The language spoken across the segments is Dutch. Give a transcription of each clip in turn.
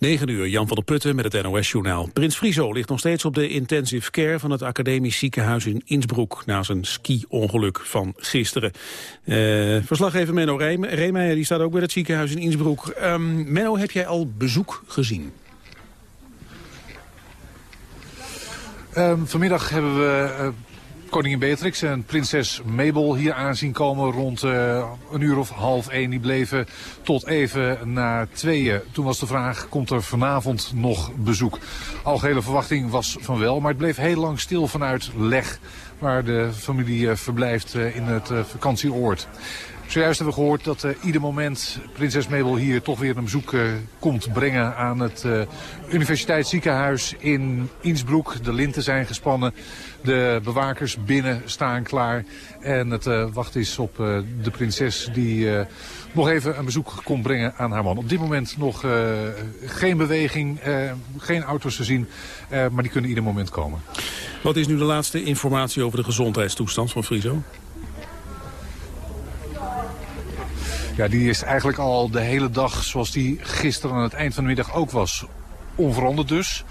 9 uur, Jan van der Putten met het NOS-journaal. Prins Friso ligt nog steeds op de intensive care van het academisch ziekenhuis in Innsbruck... na zijn ski-ongeluk van gisteren. Uh, verslaggever Menno Reemeijer die staat ook bij het ziekenhuis in Innsbruck. Um, Menno, heb jij al bezoek gezien? Um, vanmiddag hebben we uh, koningin Beatrix en prinses Mabel hier aanzien komen rond uh, een uur of half één. Die bleven tot even na tweeën. Toen was de vraag, komt er vanavond nog bezoek? Algehele verwachting was van wel, maar het bleef heel lang stil vanuit Leg... waar de familie uh, verblijft uh, in het vakantieoord. Zojuist hebben we gehoord dat uh, ieder moment prinses Mabel hier toch weer een bezoek uh, komt brengen aan het uh, universiteitsziekenhuis in Innsbruck. De linten zijn gespannen, de bewakers binnen staan klaar. En het wacht is op de prinses die nog even een bezoek komt brengen aan haar man. Op dit moment nog geen beweging, geen auto's te zien, maar die kunnen ieder moment komen. Wat is nu de laatste informatie over de gezondheidstoestand van Friso? Ja, die is eigenlijk al de hele dag zoals die gisteren aan het eind van de middag ook was. Onveranderd dus.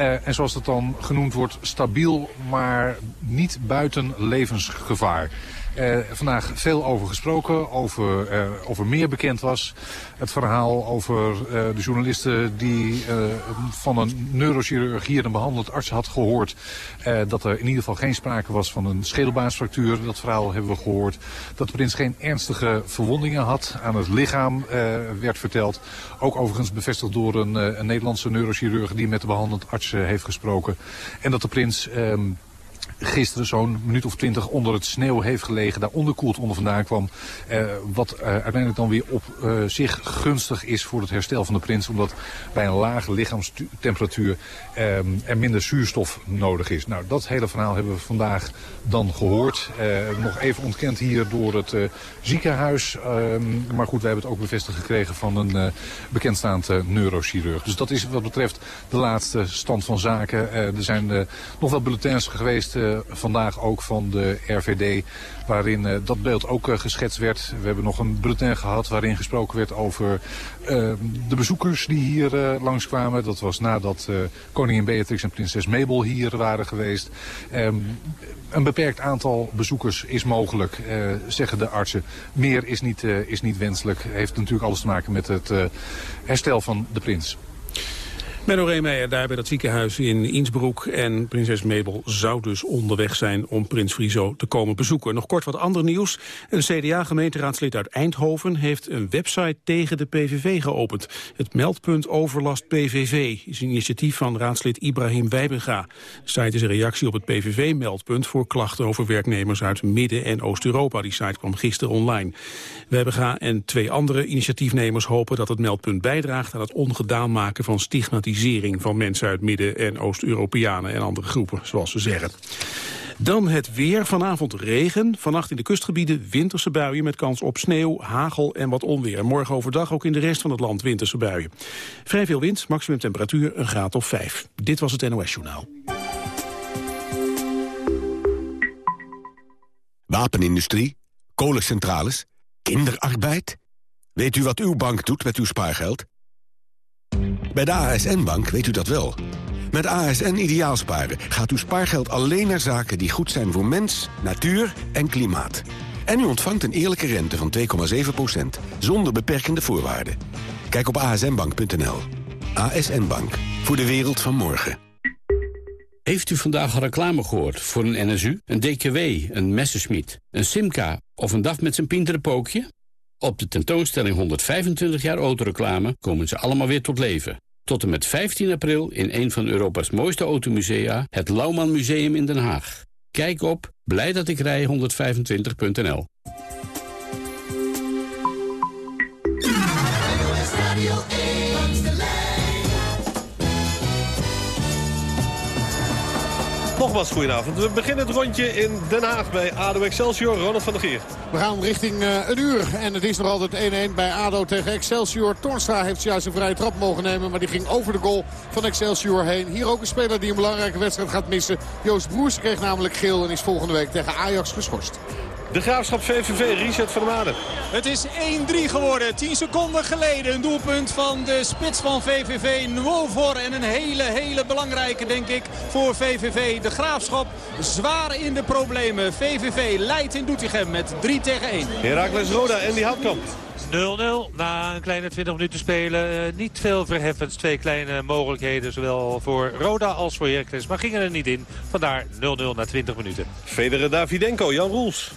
Uh, en zoals dat dan genoemd wordt, stabiel, maar niet buiten levensgevaar. Uh, vandaag veel over gesproken, over, uh, over meer bekend was. Het verhaal over uh, de journalisten die van een neurochirurg hier een behandeld arts had gehoord. dat er in ieder geval geen sprake was van een schedelbaansfractuur. Dat verhaal hebben we gehoord. Dat de prins geen ernstige verwondingen had aan het lichaam, werd verteld. Ook overigens bevestigd door een, een Nederlandse neurochirurg die met de behandelend arts heeft gesproken. En dat de prins... Um, gisteren zo'n minuut of twintig onder het sneeuw heeft gelegen. Daar onderkoeld onder vandaan kwam. Eh, wat uh, uiteindelijk dan weer op uh, zich gunstig is voor het herstel van de prins. Omdat bij een lage lichaamstemperatuur er minder zuurstof nodig is. Nou, dat hele verhaal hebben we vandaag dan gehoord. nog even ontkend hier door het ziekenhuis. Ehm, maar goed, we hebben het ook bevestigd gekregen van een bekendstaand neurochirurg. Dus dat is wat betreft de laatste stand van zaken. er zijn nog wel bulletins geweest vandaag ook van de RVD... waarin uh, dat beeld ook uh, geschetst werd. We hebben nog een bulletin gehad waarin gesproken werd over de bezoekers die hier langskwamen. Dat was nadat koningin Beatrix en prinses Mabel hier waren geweest. Um, een beperkt aantal bezoekers is mogelijk, zeggen de artsen. Meer is niet, is niet wenselijk. Heeft natuurlijk alles te maken met het herstel van de prins. Menno Reemeijer daar bij dat ziekenhuis in Innsbruck. En prinses Mabel zou dus onderweg zijn om prins Friso te komen bezoeken. Nog kort wat ander nieuws. Een CDA-gemeenteraadslid uit Eindhoven heeft een website tegen de PVV geopend. Het meldpunt Overlast PVV is een initiatief van raadslid Ibrahim Wijbenga. De site is een reactie op het PVV-meldpunt voor klachten over werknemers uit Midden- en Oost-Europa. Die site kwam gisteren online. Wijbenga en twee andere initiatiefnemers hopen dat het meldpunt bijdraagt aan het ongedaan maken van stigmatisering van mensen uit Midden- en Oost-Europeanen en andere groepen, zoals ze zeggen. Dan het weer. Vanavond regen. Vannacht in de kustgebieden winterse buien met kans op sneeuw, hagel en wat onweer. Morgen overdag ook in de rest van het land winterse buien. Vrij veel wind, maximum temperatuur een graad of 5. Dit was het NOS Journaal. Wapenindustrie, kolencentrales, kinderarbeid. Weet u wat uw bank doet met uw spaargeld? Bij de ASN-bank weet u dat wel. Met ASN Ideaalsparen gaat uw spaargeld alleen naar zaken die goed zijn voor mens, natuur en klimaat. En u ontvangt een eerlijke rente van 2,7% zonder beperkende voorwaarden. Kijk op asnbank.nl. ASN Bank, voor de wereld van morgen. Heeft u vandaag reclame gehoord voor een NSU, een DKW, een Messerschmitt, een Simca of een DAF met zijn pinterenpookje? Op de tentoonstelling 125 jaar autoreclame komen ze allemaal weer tot leven. Tot en met 15 april in een van Europa's mooiste automusea, het Lauwman Museum in Den Haag. Kijk op blijdatikrij125.nl Nogmaals, goedenavond. We beginnen het rondje in Den Haag bij ADO Excelsior. Ronald van der Geer. We gaan richting uh, een uur. En het is nog altijd 1-1 bij ADO tegen Excelsior. Tornstra heeft juist een vrije trap mogen nemen. Maar die ging over de goal van Excelsior heen. Hier ook een speler die een belangrijke wedstrijd gaat missen. Joost Broers kreeg namelijk geel en is volgende week tegen Ajax geschorst. De Graafschap VVV, Richard van der Maden. Het is 1-3 geworden. 10 seconden geleden een doelpunt van de spits van VVV. Nwovor en een hele, hele belangrijke denk ik voor VVV. De Graafschap zwaar in de problemen. VVV leidt in Doetinchem met 3 tegen 1. Herakles Roda en die Houtkamp. 0-0 na een kleine 20 minuten spelen. Uh, niet veel verheffends. Twee kleine mogelijkheden. Zowel voor Roda als voor Heracles. Maar gingen er niet in. Vandaar 0-0 na 20 minuten. Federer Davidenko, Jan Roels.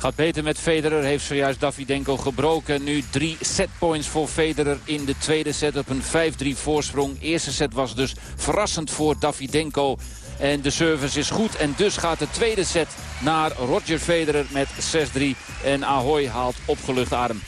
Gaat beter met Federer. Heeft zojuist Davidenko gebroken. Nu drie setpoints voor Federer in de tweede set op een 5-3 voorsprong. Eerste set was dus verrassend voor Davidenko. En de service is goed. En dus gaat de tweede set naar Roger Federer met 6-3. En Ahoy haalt opgelucht adem.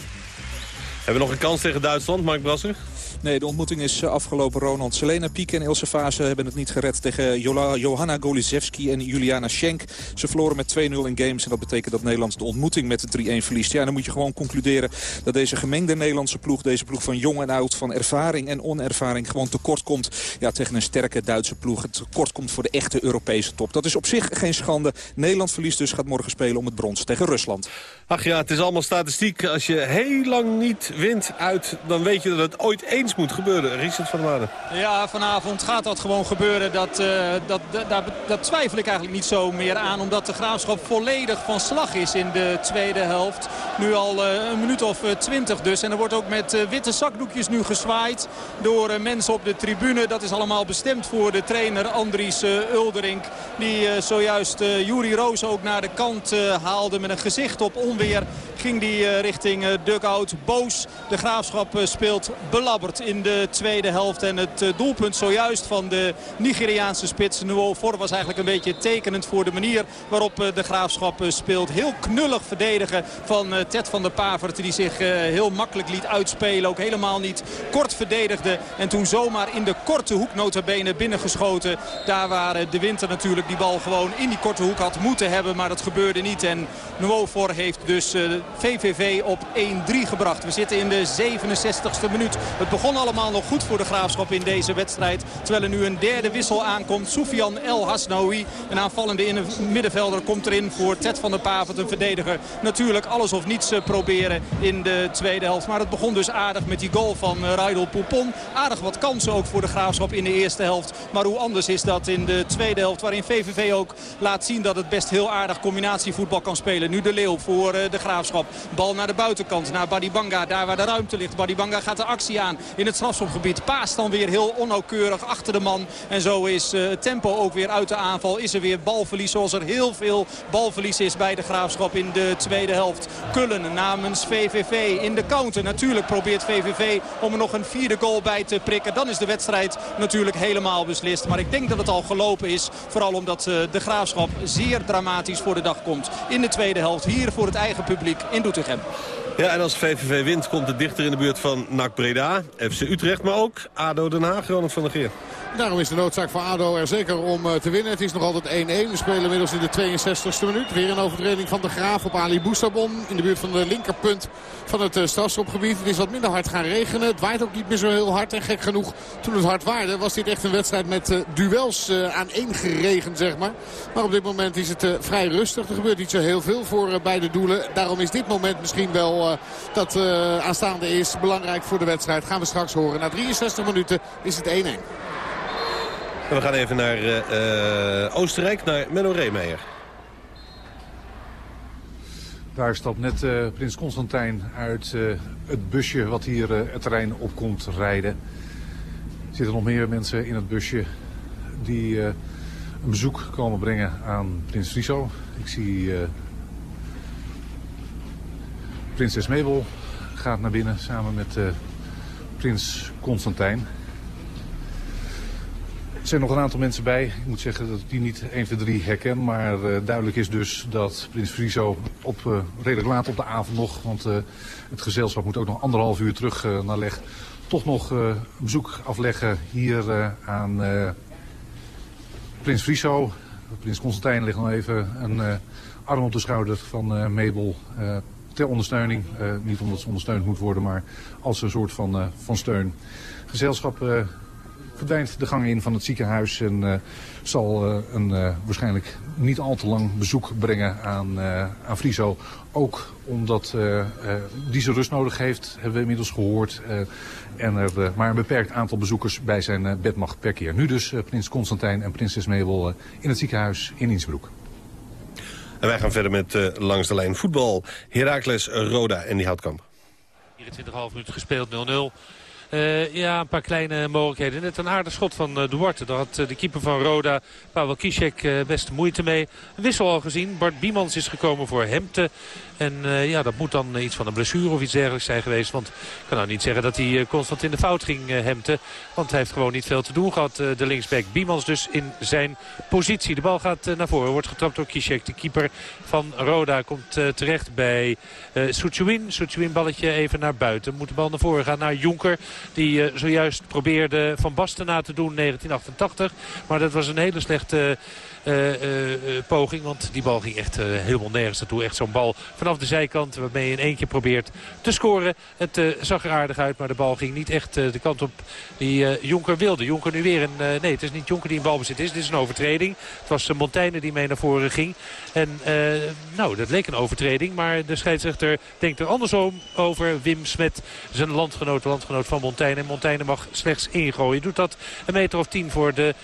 Hebben we nog een kans tegen Duitsland, Mark Brasser? Nee, de ontmoeting is eh, afgelopen. Ronald Selena Piek en Ilse Fase hebben het niet gered tegen Johanna Golizewski en Juliana Schenk. Ze verloren met 2-0 in games en dat betekent dat Nederland de ontmoeting met de 3-1 verliest. Ja, dan moet je gewoon concluderen dat deze gemengde Nederlandse ploeg, deze ploeg van jong en oud, van ervaring en onervaring, gewoon tekort komt ja, tegen een sterke Duitse ploeg. Het tekort komt voor de echte Europese top. Dat is op zich geen schande. Nederland verliest dus, gaat morgen spelen om het brons tegen Rusland. Ach ja, het is allemaal statistiek. Als je heel lang niet wint uit, dan weet je dat het ooit eens moet gebeuren. Richard van der Waarden. Ja, vanavond gaat dat gewoon gebeuren. Dat, uh, dat, dat, dat, twijfel ik eigenlijk niet zo meer aan. Omdat de Graafschap volledig van slag is in de tweede helft. Nu al uh, een minuut of uh, twintig dus. En er wordt ook met witte zakdoekjes nu gezwaaid door mensen op de tribune. Dat is allemaal bestemd voor de trainer Andries Ulderink. Die zojuist Juri Roos ook naar de kant haalde met een gezicht op onweer ging die eh, richting eh, dugout. Boos. De Graafschap eh, speelt belabberd in de tweede helft. En het doelpunt zojuist van de Nigeriaanse spits Nuofor was eigenlijk een beetje tekenend voor de manier waarop de Graafschap speelt. Heel knullig verdedigen van Ted van der Pavert die zich heel makkelijk liet uitspelen. Ook helemaal niet kort verdedigde. En toen zomaar in de korte hoek notabene binnengeschoten. Daar waar de winter natuurlijk die bal gewoon in die korte hoek had moeten hebben. Maar dat gebeurde niet. En Nuofor heeft dus VVV eh, op 1-3 gebracht. We zitten in de 67ste minuut. Het begon allemaal nog goed voor de Graafschap in deze wedstrijd. Terwijl er nu een derde wissel aankomt. Soufian El Hasnaoui, een aanvallende middenvelder, komt erin voor Ted van der Pavert, een verdediger. Natuurlijk alles of niets eh, proberen in de tweede helft. Maar het begon dus aardig met die goal van eh, Raidel Poupon. Aardig wat kansen ook voor de Graafschap in de eerste helft. Maar hoe anders is dat in de tweede helft. Waarin VVV ook laat zien dat het best heel aardig combinatievoetbal kan spelen. Nu de Leeuw voor de Graafschap. Bal naar de buitenkant, naar Badibanga. Daar waar de ruimte ligt. Badibanga gaat de actie aan in het strafschopgebied. Paast dan weer heel onnauwkeurig achter de man. En zo is uh, het tempo ook weer uit de aanval. Is er weer balverlies zoals er heel veel balverlies is bij de Graafschap in de tweede helft. Kullen namens VVV in de counter. Natuurlijk probeert VVV om er nog een vierde goal bij te prikken. Dan is de wedstrijd natuurlijk helemaal beslist. Maar ik denk dat het al gelopen is. Vooral omdat uh, de Graafschap zeer dramatisch voor de dag komt. In de tweede helft hier voor het eigen publiek in Doetinchem. Ja, en als VVV wint komt het dichter in de buurt van NAC Breda, FC Utrecht, maar ook ADO Den Haag, Ronald van der Geer. Daarom is de noodzaak voor ADO er zeker om eh, te winnen. Het is nog altijd 1-1. We spelen inmiddels in de 62e minuut. Weer een overtreding van de Graaf op Ali Boestabon. In de buurt van de linkerpunt van het uh, strafschopgebied. Het is wat minder hard gaan regenen. Het waait ook niet meer zo heel hard. En gek genoeg, toen het hard waarde, was dit echt een wedstrijd met uh, duels aan één geregend, zeg maar. Maar op dit moment is het vrij rustig. Er gebeurt niet zo heel veel voor beide doelen. Daarom is dit moment misschien wel dat aanstaande is belangrijk voor de wedstrijd. Gaan we straks horen. Na 63 minuten is het 1-1 we gaan even naar uh, Oostenrijk, naar Menno Reemeyer. Daar stapt net uh, prins Constantijn uit uh, het busje wat hier het terrein op komt rijden. Er zitten nog meer mensen in het busje die een bezoek komen brengen aan prins Friso. Ik zie prinses Mabel gaat naar binnen samen met prins Constantijn. Er zijn nog een aantal mensen bij. Ik moet zeggen dat ik die niet 1, 2, 3 herken. Maar uh, duidelijk is dus dat Prins Friso op, uh, redelijk laat op de avond nog... want het gezelschap moet ook nog anderhalf uur terug naar Leg... toch nog een bezoek afleggen hier aan Prins Friso. Prins Constantijn ligt nog even een arm op de schouder van Mabel... ter ondersteuning. niet omdat ze ondersteund moet worden, maar als een soort van, van steun. Gezelschap verdwijnt de gang in van het ziekenhuis en zal een waarschijnlijk niet al te lang bezoek brengen aan, aan Friso. Ook omdat die zijn rust nodig heeft, hebben we inmiddels gehoord. en er maar een beperkt aantal bezoekers bij zijn bed mag per keer. Nu dus prins Constantijn en prinses Mabel in het ziekenhuis in Innsbruck. En wij gaan verder met uh, langs de lijn voetbal. Heracles, Roda en die Houtkamp. 24,5 minuten gespeeld, 0-0. Uh, ja, een paar kleine mogelijkheden. Net een aardig schot van uh, Duarte. Daar had de keeper van Roda, Pavel Kisek, best moeite mee. Een wissel al gezien. Bart Biemans is gekomen voor Hemte. En uh, ja, dat moet dan iets van een blessure of iets dergelijks zijn geweest. Want ik kan nou niet zeggen dat hij uh, constant in de fout ging uh, Hemte. Want hij heeft gewoon niet veel te doen gehad, de linksback. Biemans dus in zijn positie. De bal gaat naar voren, wordt getrapt door Kishek. De keeper van Roda komt terecht bij uh, Soetjewin. balletje even naar buiten. Moet de bal naar voren gaan naar Jonker. Die zojuist probeerde Van Basten na te doen, 1988. Maar dat was een hele slechte... Uh, uh, poging. Want die bal ging echt helemaal nergens naartoe. Echt zo'n bal vanaf de zijkant waarmee je in één keer probeert te scoren. Het zag er aardig uit, maar de bal ging niet echt de kant op die Jonker wilde. Jonker nu weer een... nee, het is niet Jonker die in balbezit is. Dit is een overtreding. Het was Montaigne die mee naar voren ging. En nou, dat leek een overtreding. Maar de scheidsrechter denkt er andersom over. Wim Smet, zijn landgenoot, landgenoot van Montaigne. En Montaigne mag slechts ingooien. Doet dat een meter of tien voor de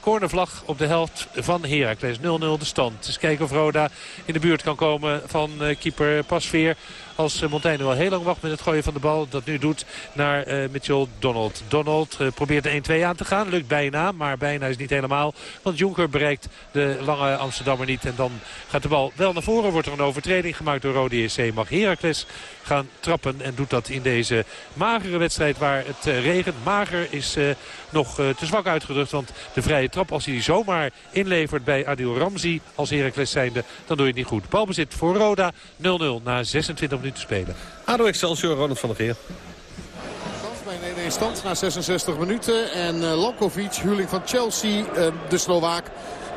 cornervlag op de helft van Heracles. 0-0 de stand. Dus kijken of Roda in de buurt kan komen van eh, keeper Pasveer. Als eh, Montaigne wel heel lang wacht met het gooien van de bal. Dat nu doet naar uh, Mitchell Donald. Donald probeert de 1-2 aan te gaan. Lukt bijna, maar bijna is niet helemaal. Want Jonker bereikt de lange Amsterdammer niet. En dan gaat de bal wel naar voren. Wordt er een overtreding gemaakt door Rode EC. Mag Heracles gaan trappen. En doet dat in deze magere wedstrijd waar het regent. Mager is nog te zwak uitgedrukt. Want de vrije trap als hij die zomaar inlevert bij Adil Ramzi als Heracles zijnde. Dan doe je het niet goed. Balbezit voor Roda 0-0 na 26 minuten spelen. ADO Excelsior, Ronald van der Geer bij 1-1 stand na 66 minuten. En uh, Lankovic, huurling van Chelsea, uh, de Slovaak.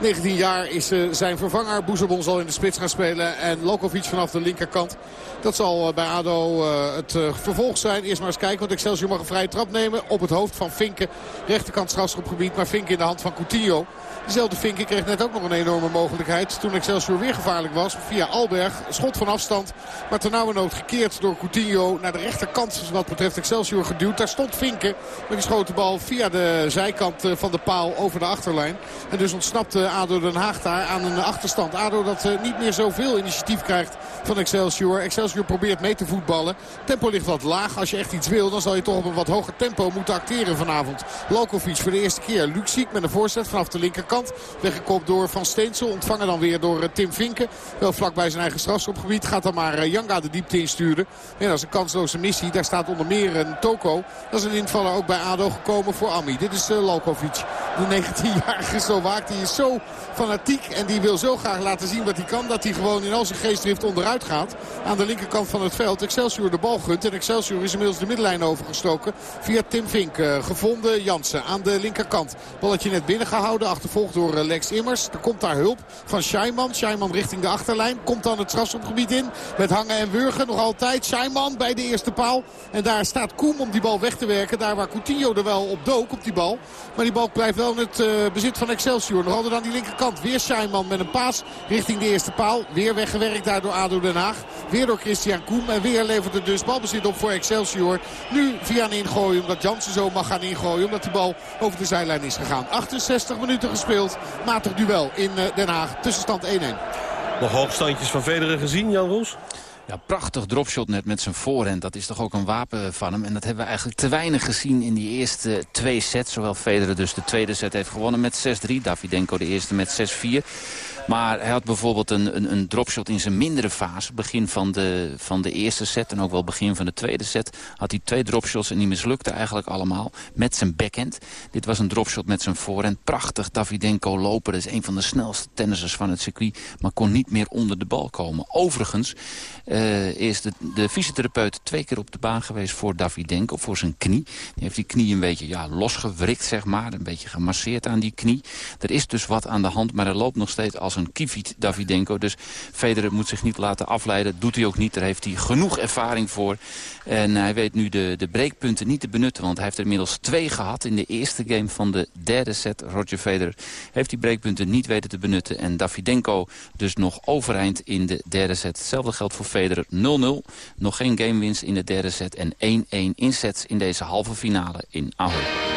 19 jaar is uh, zijn vervanger. Boezebon zal in de spits gaan spelen. En Lokovic vanaf de linkerkant. Dat zal uh, bij ADO uh, het vervolg zijn. Eerst maar eens kijken. Want Excelsior mag een vrije trap nemen. Op het hoofd van Vinken. Rechterkant strafschopgebied. Maar Vinken in de hand van Coutinho. Dezelfde Vinken kreeg net ook nog een enorme mogelijkheid. Toen Excelsior weer gevaarlijk was. Via Alberg. Schot van afstand. Maar ternauwernood gekeerd door Coutinho. Naar de rechterkant wat betreft Excelsior geduwd. Daar stond Vinken. Met die schoten bal via de zijkant van de paal over de achterlijn. En dus ontsnapte ADO Den Haag daar aan een achterstand. ADO dat niet meer zoveel initiatief krijgt van Excelsior. Excelsior probeert mee te voetballen. Tempo ligt wat laag. Als je echt iets wil dan zal je toch op een wat hoger tempo moeten acteren vanavond. Lokovic voor de eerste keer. Luxiek met een voorzet vanaf de linkerkant. Weggekopt door Van Steensel. Ontvangen dan weer door eh, Tim Vinken. Wel vlakbij zijn eigen strafschopgebied. Gaat dan maar Janga eh, de diepte insturen. En dat is een kansloze missie. Daar staat onder meer een Toko. Dat is een invaller ook bij ADO gekomen voor Ami. Dit is Lokovic. De 19-jarige Slovaak. Die is zo fanatiek. En die wil zo graag laten zien wat hij kan. Dat hij gewoon in al zijn geestdrift onderuit gaat. Aan de linkerkant van het veld. Excelsior de bal gunt. En Excelsior is inmiddels de middenlijn overgestoken. Via Tim Vink. gevonden Jansen aan de linkerkant. Balletje net binnengehouden. Achtervolgd door eh, Lex Immers. Er komt daar hulp van Scheiman. Scheiman richting de achterlijn. Komt dan het strafschopgebied in. Met Hangen en Wurgen nog altijd. Scheiman bij de eerste paal. En daar staat Koem om die bal weg te werken. Daar waar Coutinho er wel op dook op die bal. Maar die bal blijft wel in het uh, bezit van Excelsior. Nog altijd aan die linkerkant. Weer Scheiman met een paas richting de eerste paal. Weer weggewerkt daar door ADO Den Haag. Weer door Christian Koem. En weer levert het dus balbezit op voor Excelsior. Nu via een ingooien. Omdat Jansen zo mag gaan ingooien. Omdat die bal over de zijlijn is gegaan. 68 minuten gespeeld. Matig duel in eh, Den Haag. Tussenstand 1-1. Nog hoogstandjes van Federer gezien, Jan Roos? Ja, prachtig dropshot net met zijn voorhand. Dat is toch ook een wapen van hem. En dat hebben we eigenlijk te weinig gezien in die eerste twee sets. Zowel Federer dus de tweede set heeft gewonnen met 6-3. Davidenko de eerste met 6-4. Maar hij had bijvoorbeeld een, een, een dropshot in zijn mindere fase. Begin van de, van de eerste set en ook wel begin van de tweede set. Had hij twee dropshots en die mislukten eigenlijk allemaal. Met zijn backhand. Dit was een dropshot met zijn voorhand. Prachtig Davidenko lopen. Dat is een van de snelste tennissers van het circuit. Maar kon niet meer onder de bal komen. Overigens uh, is de, fysiotherapeut twee keer op de baan geweest voor Davidenko. Voor zijn knie. Die heeft die knie een beetje ja, losgewrikt zeg maar. Een beetje gemasseerd aan die knie. Er is dus wat aan de hand. Maar hij loopt nog steeds als een Kivit Davidenko. Dus Federer moet zich niet laten afleiden. Doet hij ook niet. Daar heeft hij genoeg ervaring voor. En hij weet nu de, de breekpunten niet te benutten. Want hij heeft er inmiddels twee gehad in de eerste game van de derde set. Roger Federer heeft die breekpunten niet weten te benutten. En Davidenko dus nog overeind in de derde set. Hetzelfde geldt voor Federer 0-0. Nog geen gamewinst in de derde set. En 1-1 in sets in deze halve finale in Ahoy.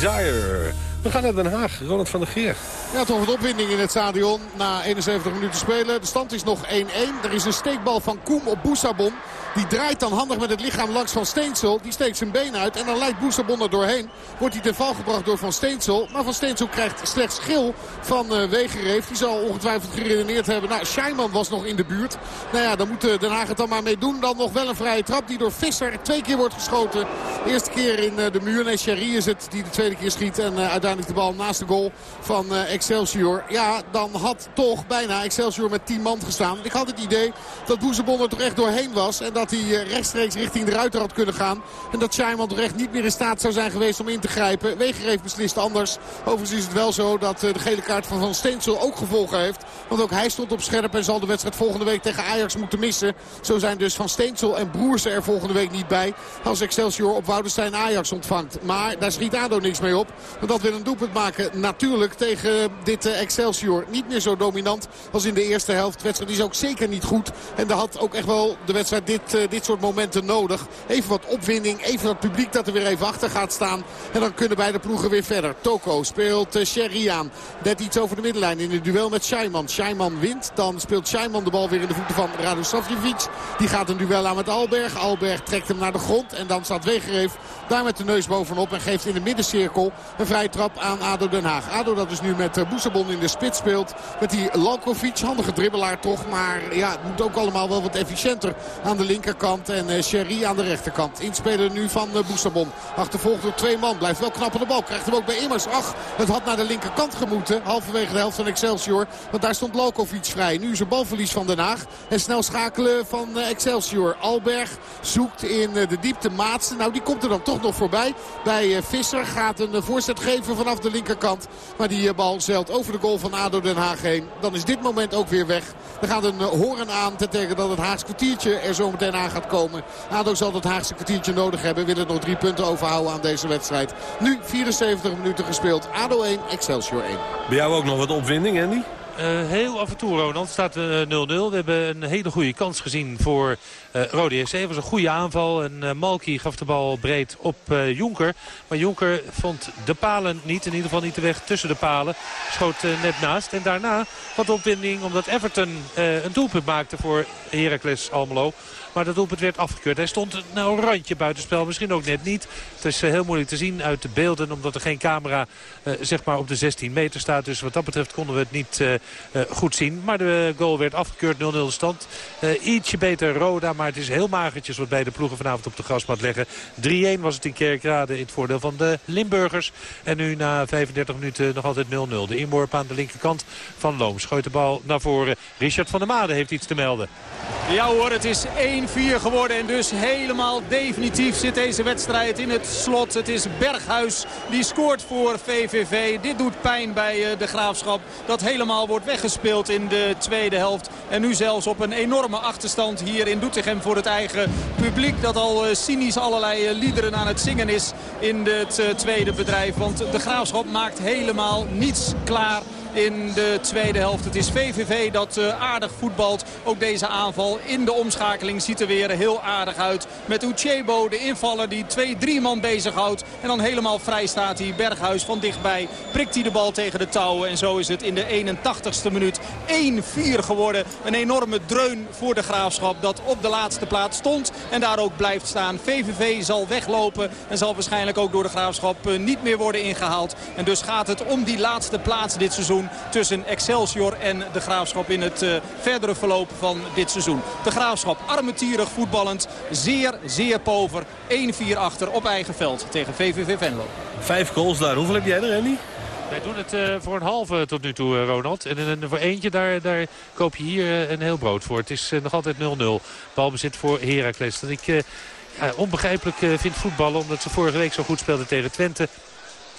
We gaan naar Den Haag. Ronald van der Geer. Ja, toch wat opwinding in het stadion na 71 minuten spelen. De stand is nog 1-1. Er is een steekbal van Koem op Boussabon. Die draait dan handig met het lichaam langs Van Steensel. Die steekt zijn been uit en dan lijkt Boussabon er doorheen. Wordt hij ten val gebracht door Van Steensel. Maar Van Steensel krijgt slechts geel van uh, Wegereef. Die zal ongetwijfeld geredeneerd hebben. Nou, Scheiman was nog in de buurt. Nou ja, dan moet uh, Den Haag het dan maar mee doen. Dan nog wel een vrije trap die door Visser twee keer wordt geschoten. Eerste keer in uh, de muur. Nee, Sherry is het die de tweede keer schiet. En uiteindelijk de bal naast de goal van Excelsior. Ja, dan had toch bijna Excelsior met 10 man gestaan. Ik had het idee dat Boezebon er toch echt doorheen was. En dat hij rechtstreeks richting de ruiter had kunnen gaan. En dat Scheiman toch echt niet meer in staat zou zijn geweest om in te grijpen. Wegereef beslist anders. Overigens is het wel zo dat de gele kaart van Van Steensel ook gevolgen heeft. Want ook hij stond op scherp en zal de wedstrijd volgende week tegen Ajax moeten missen. Zo zijn dus Van Steensel en Broersen er volgende week niet bij. Als Excelsior op Woudenstein Ajax ontvangt. Maar daar schiet ADO niks mee op. Want dat wil een doelpunt maken natuurlijk tegen dit Excelsior. Niet meer zo dominant als in de eerste helft. De wedstrijd is ook zeker niet goed. En daar had ook echt wel de wedstrijd dit, dit soort momenten nodig. Even wat opwinding. Even dat publiek dat er weer even achter gaat staan. En dan kunnen beide ploegen weer verder. Toko speelt uh, Sherry aan. Net iets over de middenlijn in het duel met Scheiman. Scheiman wint. Dan speelt Scheiman de bal weer in de voeten van Radu. Die gaat een duel aan met Alberg. Alberg trekt hem naar de grond. En dan staat Wegereef. Daar met de neus bovenop en geeft in de middencirkel een vrije trap aan ADO Den Haag. ADO dat dus nu met Boesebon in de spits speelt. Met die Lalkovic, handige dribbelaar toch. Maar ja, het moet ook allemaal wel wat efficiënter aan de linkerkant. En Sherry aan de rechterkant. Inspelen nu van Boesebon. Achtervolgd door twee man. Blijft wel knappen de bal. Krijgt hem ook bij Immers. Ach, het had naar de linkerkant gemoeten. Halverwege de helft van Excelsior. Want daar stond Lalkovic vrij. Nu is er balverlies van Den Haag. En snel schakelen van Excelsior. Alberg zoekt in de diepte Maatsen. Nou, die komt er dan toch nog voorbij. Bij Visser gaat een voorzet geven vanaf de linkerkant. Maar die bal zeilt over de goal van ADO Den Haag heen. Dan is dit moment ook weer weg. Er gaat een horen aan te tegen dat het Haagse kwartiertje er zo aan gaat komen. ADO zal het Haagse kwartiertje nodig hebben. Wil het nog drie punten overhouden aan deze wedstrijd. Nu 74 minuten gespeeld. ADO 1, Excelsior 1. Bij jou ook nog wat opwinding, Andy? Uh, heel af en toe, Ronald. staat 0-0. we hebben een hele goede kans gezien voor uh, Rode SC. Het was een goede aanval. En uh, Malky gaf de bal breed op Jonker. Maar Jonker vond de palen niet. In ieder geval niet de weg tussen de palen. Schoot net naast. En daarna wat opwinding omdat Everton een doelpunt maakte voor Heracles Almelo. Maar dat doelpunt werd afgekeurd. Hij stond nou een randje buitenspel. Misschien ook net niet. Het is heel moeilijk te zien uit de beelden. Omdat er geen camera zeg maar op de 16 meter staat. Dus wat dat betreft konden we het niet goed zien. Maar de goal werd afgekeurd. 0-0 stand. ietsje beter Roda. Maar het is heel magertjes wat beide ploegen vanavond op de grasmat leggen. 3-1 was het in Kerkrade in het voordeel van de Limburgers. En nu na 35 minuten nog altijd 0-0. De inworp aan de linkerkant van Loom. Gooit de bal naar voren. Richard van der Made heeft iets te melden. Ja hoor, het is 1-4 geworden. En dus helemaal definitief zit deze wedstrijd in het slot. Het is Berghuis die scoort voor VVV. Dit doet pijn bij de Graafschap. Dat helemaal wordt weggespeeld in de tweede helft. En nu zelfs op een enorme achterstand hier in Doetinchem voor het eigen publiek. Dat al cynisch allerlei liederen aan het zingen is in het tweede bedrijf. Want de Graafschap maakt helemaal niets klaar in de tweede helft. Het is VVV dat uh, aardig voetbalt. Ook deze aanval in de omschakeling ziet er weer heel aardig uit. Met Uchebo, de invaller die twee, drie man bezighoudt. En dan helemaal vrij staat hij. Berghuis van dichtbij prikt hij de bal tegen de touwen. En zo is het in de 81ste minuut 1-4 geworden. Een enorme dreun voor de Graafschap dat op de laatste plaats stond. En daar ook blijft staan. VVV zal weglopen en zal waarschijnlijk ook door de Graafschap uh, niet meer worden ingehaald. En dus gaat het om die laatste plaats dit seizoen tussen Excelsior en de Graafschap in het uh, verdere verloop van dit seizoen. De Graafschap armetierig voetballend, zeer, zeer pover. 1-4 achter op eigen veld tegen VVV Venlo. Vijf goals daar. Hoeveel heb jij er, Andy? Wij doen het uh, voor een halve tot nu toe, uh, Ronald. En, en, voor eentje, daar, daar koop je hier uh, een heel brood voor. Het is nog altijd 0-0. Balbezit voor Heracles. Dat ik onbegrijpelijk vind voetballen, omdat ze vorige week zo goed speelden tegen Twente.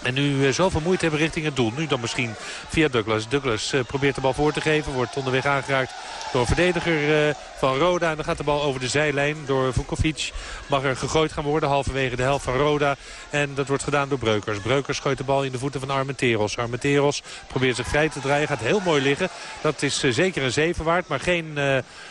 En nu uh, zoveel moeite hebben richting het doel. Nu dan misschien via Douglas. Douglas uh, probeert de bal voor te geven. Wordt onderweg aangeraakt door verdediger uh, van Roda. En dan gaat de bal over de zijlijn door Vukovic. Mag er gegooid gaan worden halverwege de helft van Roda. En dat wordt gedaan door Breukers. Breukers gooit de bal in de voeten van Armenteros. Armenteros probeert zich vrij te draaien. Gaat heel mooi liggen. Dat is zeker een zeven waard. Maar geen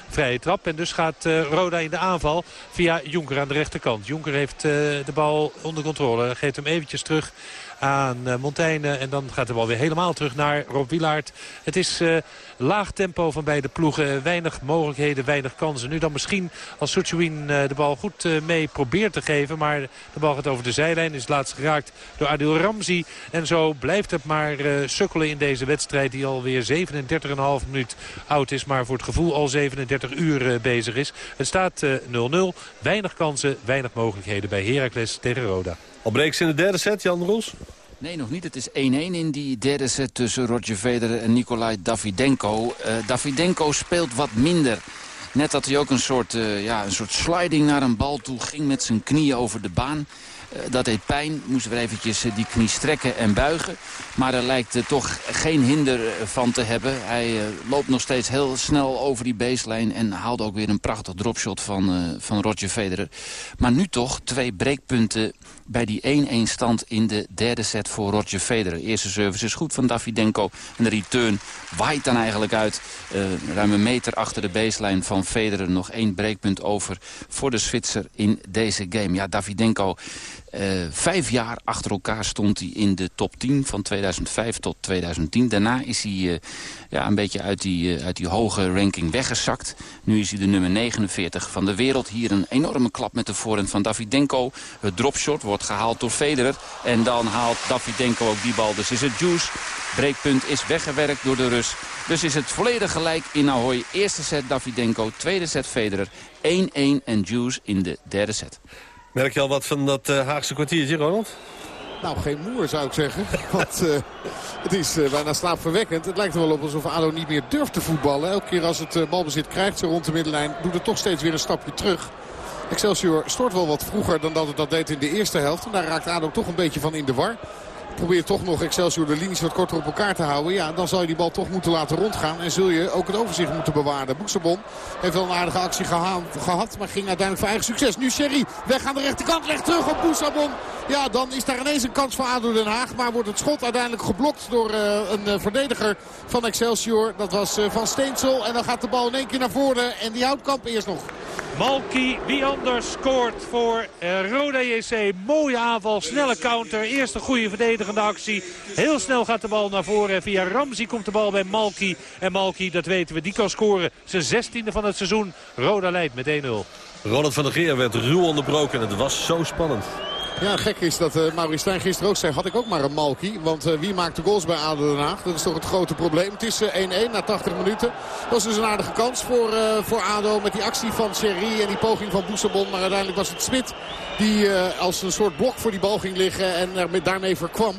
vrije trap. En dus gaat Roda in de aanval via Jonker aan de rechterkant. Jonker heeft de bal onder controle. Geeft hem eventjes terug aan uh, Montaigne. En dan gaat de bal weer helemaal terug naar Rob Wilaert. Het is uh, laag tempo van beide ploegen. Weinig mogelijkheden, weinig kansen. Nu dan misschien als Soetjouin uh, de bal goed mee probeert te geven. Maar de bal gaat over de zijlijn. Is laatst geraakt door Adil Ramzi. En zo blijft het maar sukkelen in deze wedstrijd. Die alweer 37,5 minuut oud is. Maar voor het gevoel al 37 uur bezig is. Het staat 0-0. Weinig kansen, weinig mogelijkheden bij Heracles tegen Roda. Al breekt ze in de derde set, Jan Roels? Nee, nog niet. Het is 1-1 in die derde set tussen Roger Federer en Nikolai Davidenko. Uh, Davidenko speelt wat minder. Net dat hij ook een soort, uh, ja, een soort sliding naar een bal toe ging met zijn knieën over de baan. Uh, dat deed pijn. Moesten we eventjes die knie strekken en buigen. Maar er lijkt toch geen hinder van te hebben. Hij loopt nog steeds heel snel over die baseline. En haalde ook weer een prachtig dropshot van, van Roger Federer. Maar nu toch twee breekpunten bij die 1-1 stand in de derde set voor Roger Federer. Eerste service is goed van Davidenko. En de return waait dan eigenlijk uit. Uh, ruim een meter achter de baseline van Federer. Nog één breekpunt over voor de Zwitser in deze game. Ja, Davidenko vijf jaar achter elkaar stond hij in de top 10 van 2005 tot 2010. Daarna is hij ja, een beetje uit die, uit die hoge ranking weggezakt. Nu is hij de nummer 49 van de wereld. Hier een enorme klap met de voorhand van Davidenko. Het dropshot wordt gehaald door Federer. En dan haalt Davidenko ook die bal. Dus is het juice. Breekpunt is weggewerkt door de Rus. Dus is het volledig gelijk in Ahoy. Eerste set Davidenko, tweede set Federer. 1-1 en juice in de derde set. Merk je al wat van dat uh, Haagse kwartiertje, Ronald? Nou, geen moer zou ik zeggen. Want uh, het is uh, bijna slaapverwekkend. Het lijkt er wel op alsof ADO niet meer durft te voetballen. Elke keer als het balbezit krijgt, zo rond de middenlijn, doet het toch steeds weer een stapje terug. Excelsior stort wel wat vroeger dan dat het dat deed in de eerste helft. En daar raakt ADO toch een beetje van in de war probeer toch nog Excelsior de linies wat korter op elkaar te houden. Ja, dan zal je die bal toch moeten laten rondgaan. En zul je ook het overzicht moeten bewaren. Boeksebon heeft wel een aardige actie gehad. Maar ging uiteindelijk voor eigen succes. Nu Sherry weg aan de rechterkant. Legt terug op Boesabon. Ja, dan is daar ineens een kans voor ADO Den Haag. Maar wordt het schot uiteindelijk geblokt door uh, een uh, verdediger van Excelsior. Dat was uh, Van Steensel. En dan gaat de bal in één keer naar voren. En die houdt Kamp eerst nog. Malky, wie anders scoort voor Roda JC. Mooie aanval, snelle counter. Eerste goede verdedigende actie. Heel snel gaat de bal naar voren. En via Ramsey komt de bal bij Malky. En Malky, dat weten we, die kan scoren. Zijn zestiende van het seizoen. Roda leidt met 1-0. Ronald van der Geer werd ruw onderbroken. En het was zo spannend. Ja, gek is dat uh, Maurice gisteren ook zei, had ik ook maar een Malky. Want uh, wie maakt de goals bij ADO Den Haag? Dat is toch het grote probleem. Het is 1-1 uh, na 80 minuten. Dat is dus een aardige kans voor, voor ADO met die actie van Sherry en die poging van Boesebon. Maar uiteindelijk was het Smit die als een soort blok voor die bal ging liggen en er daarmee verkwam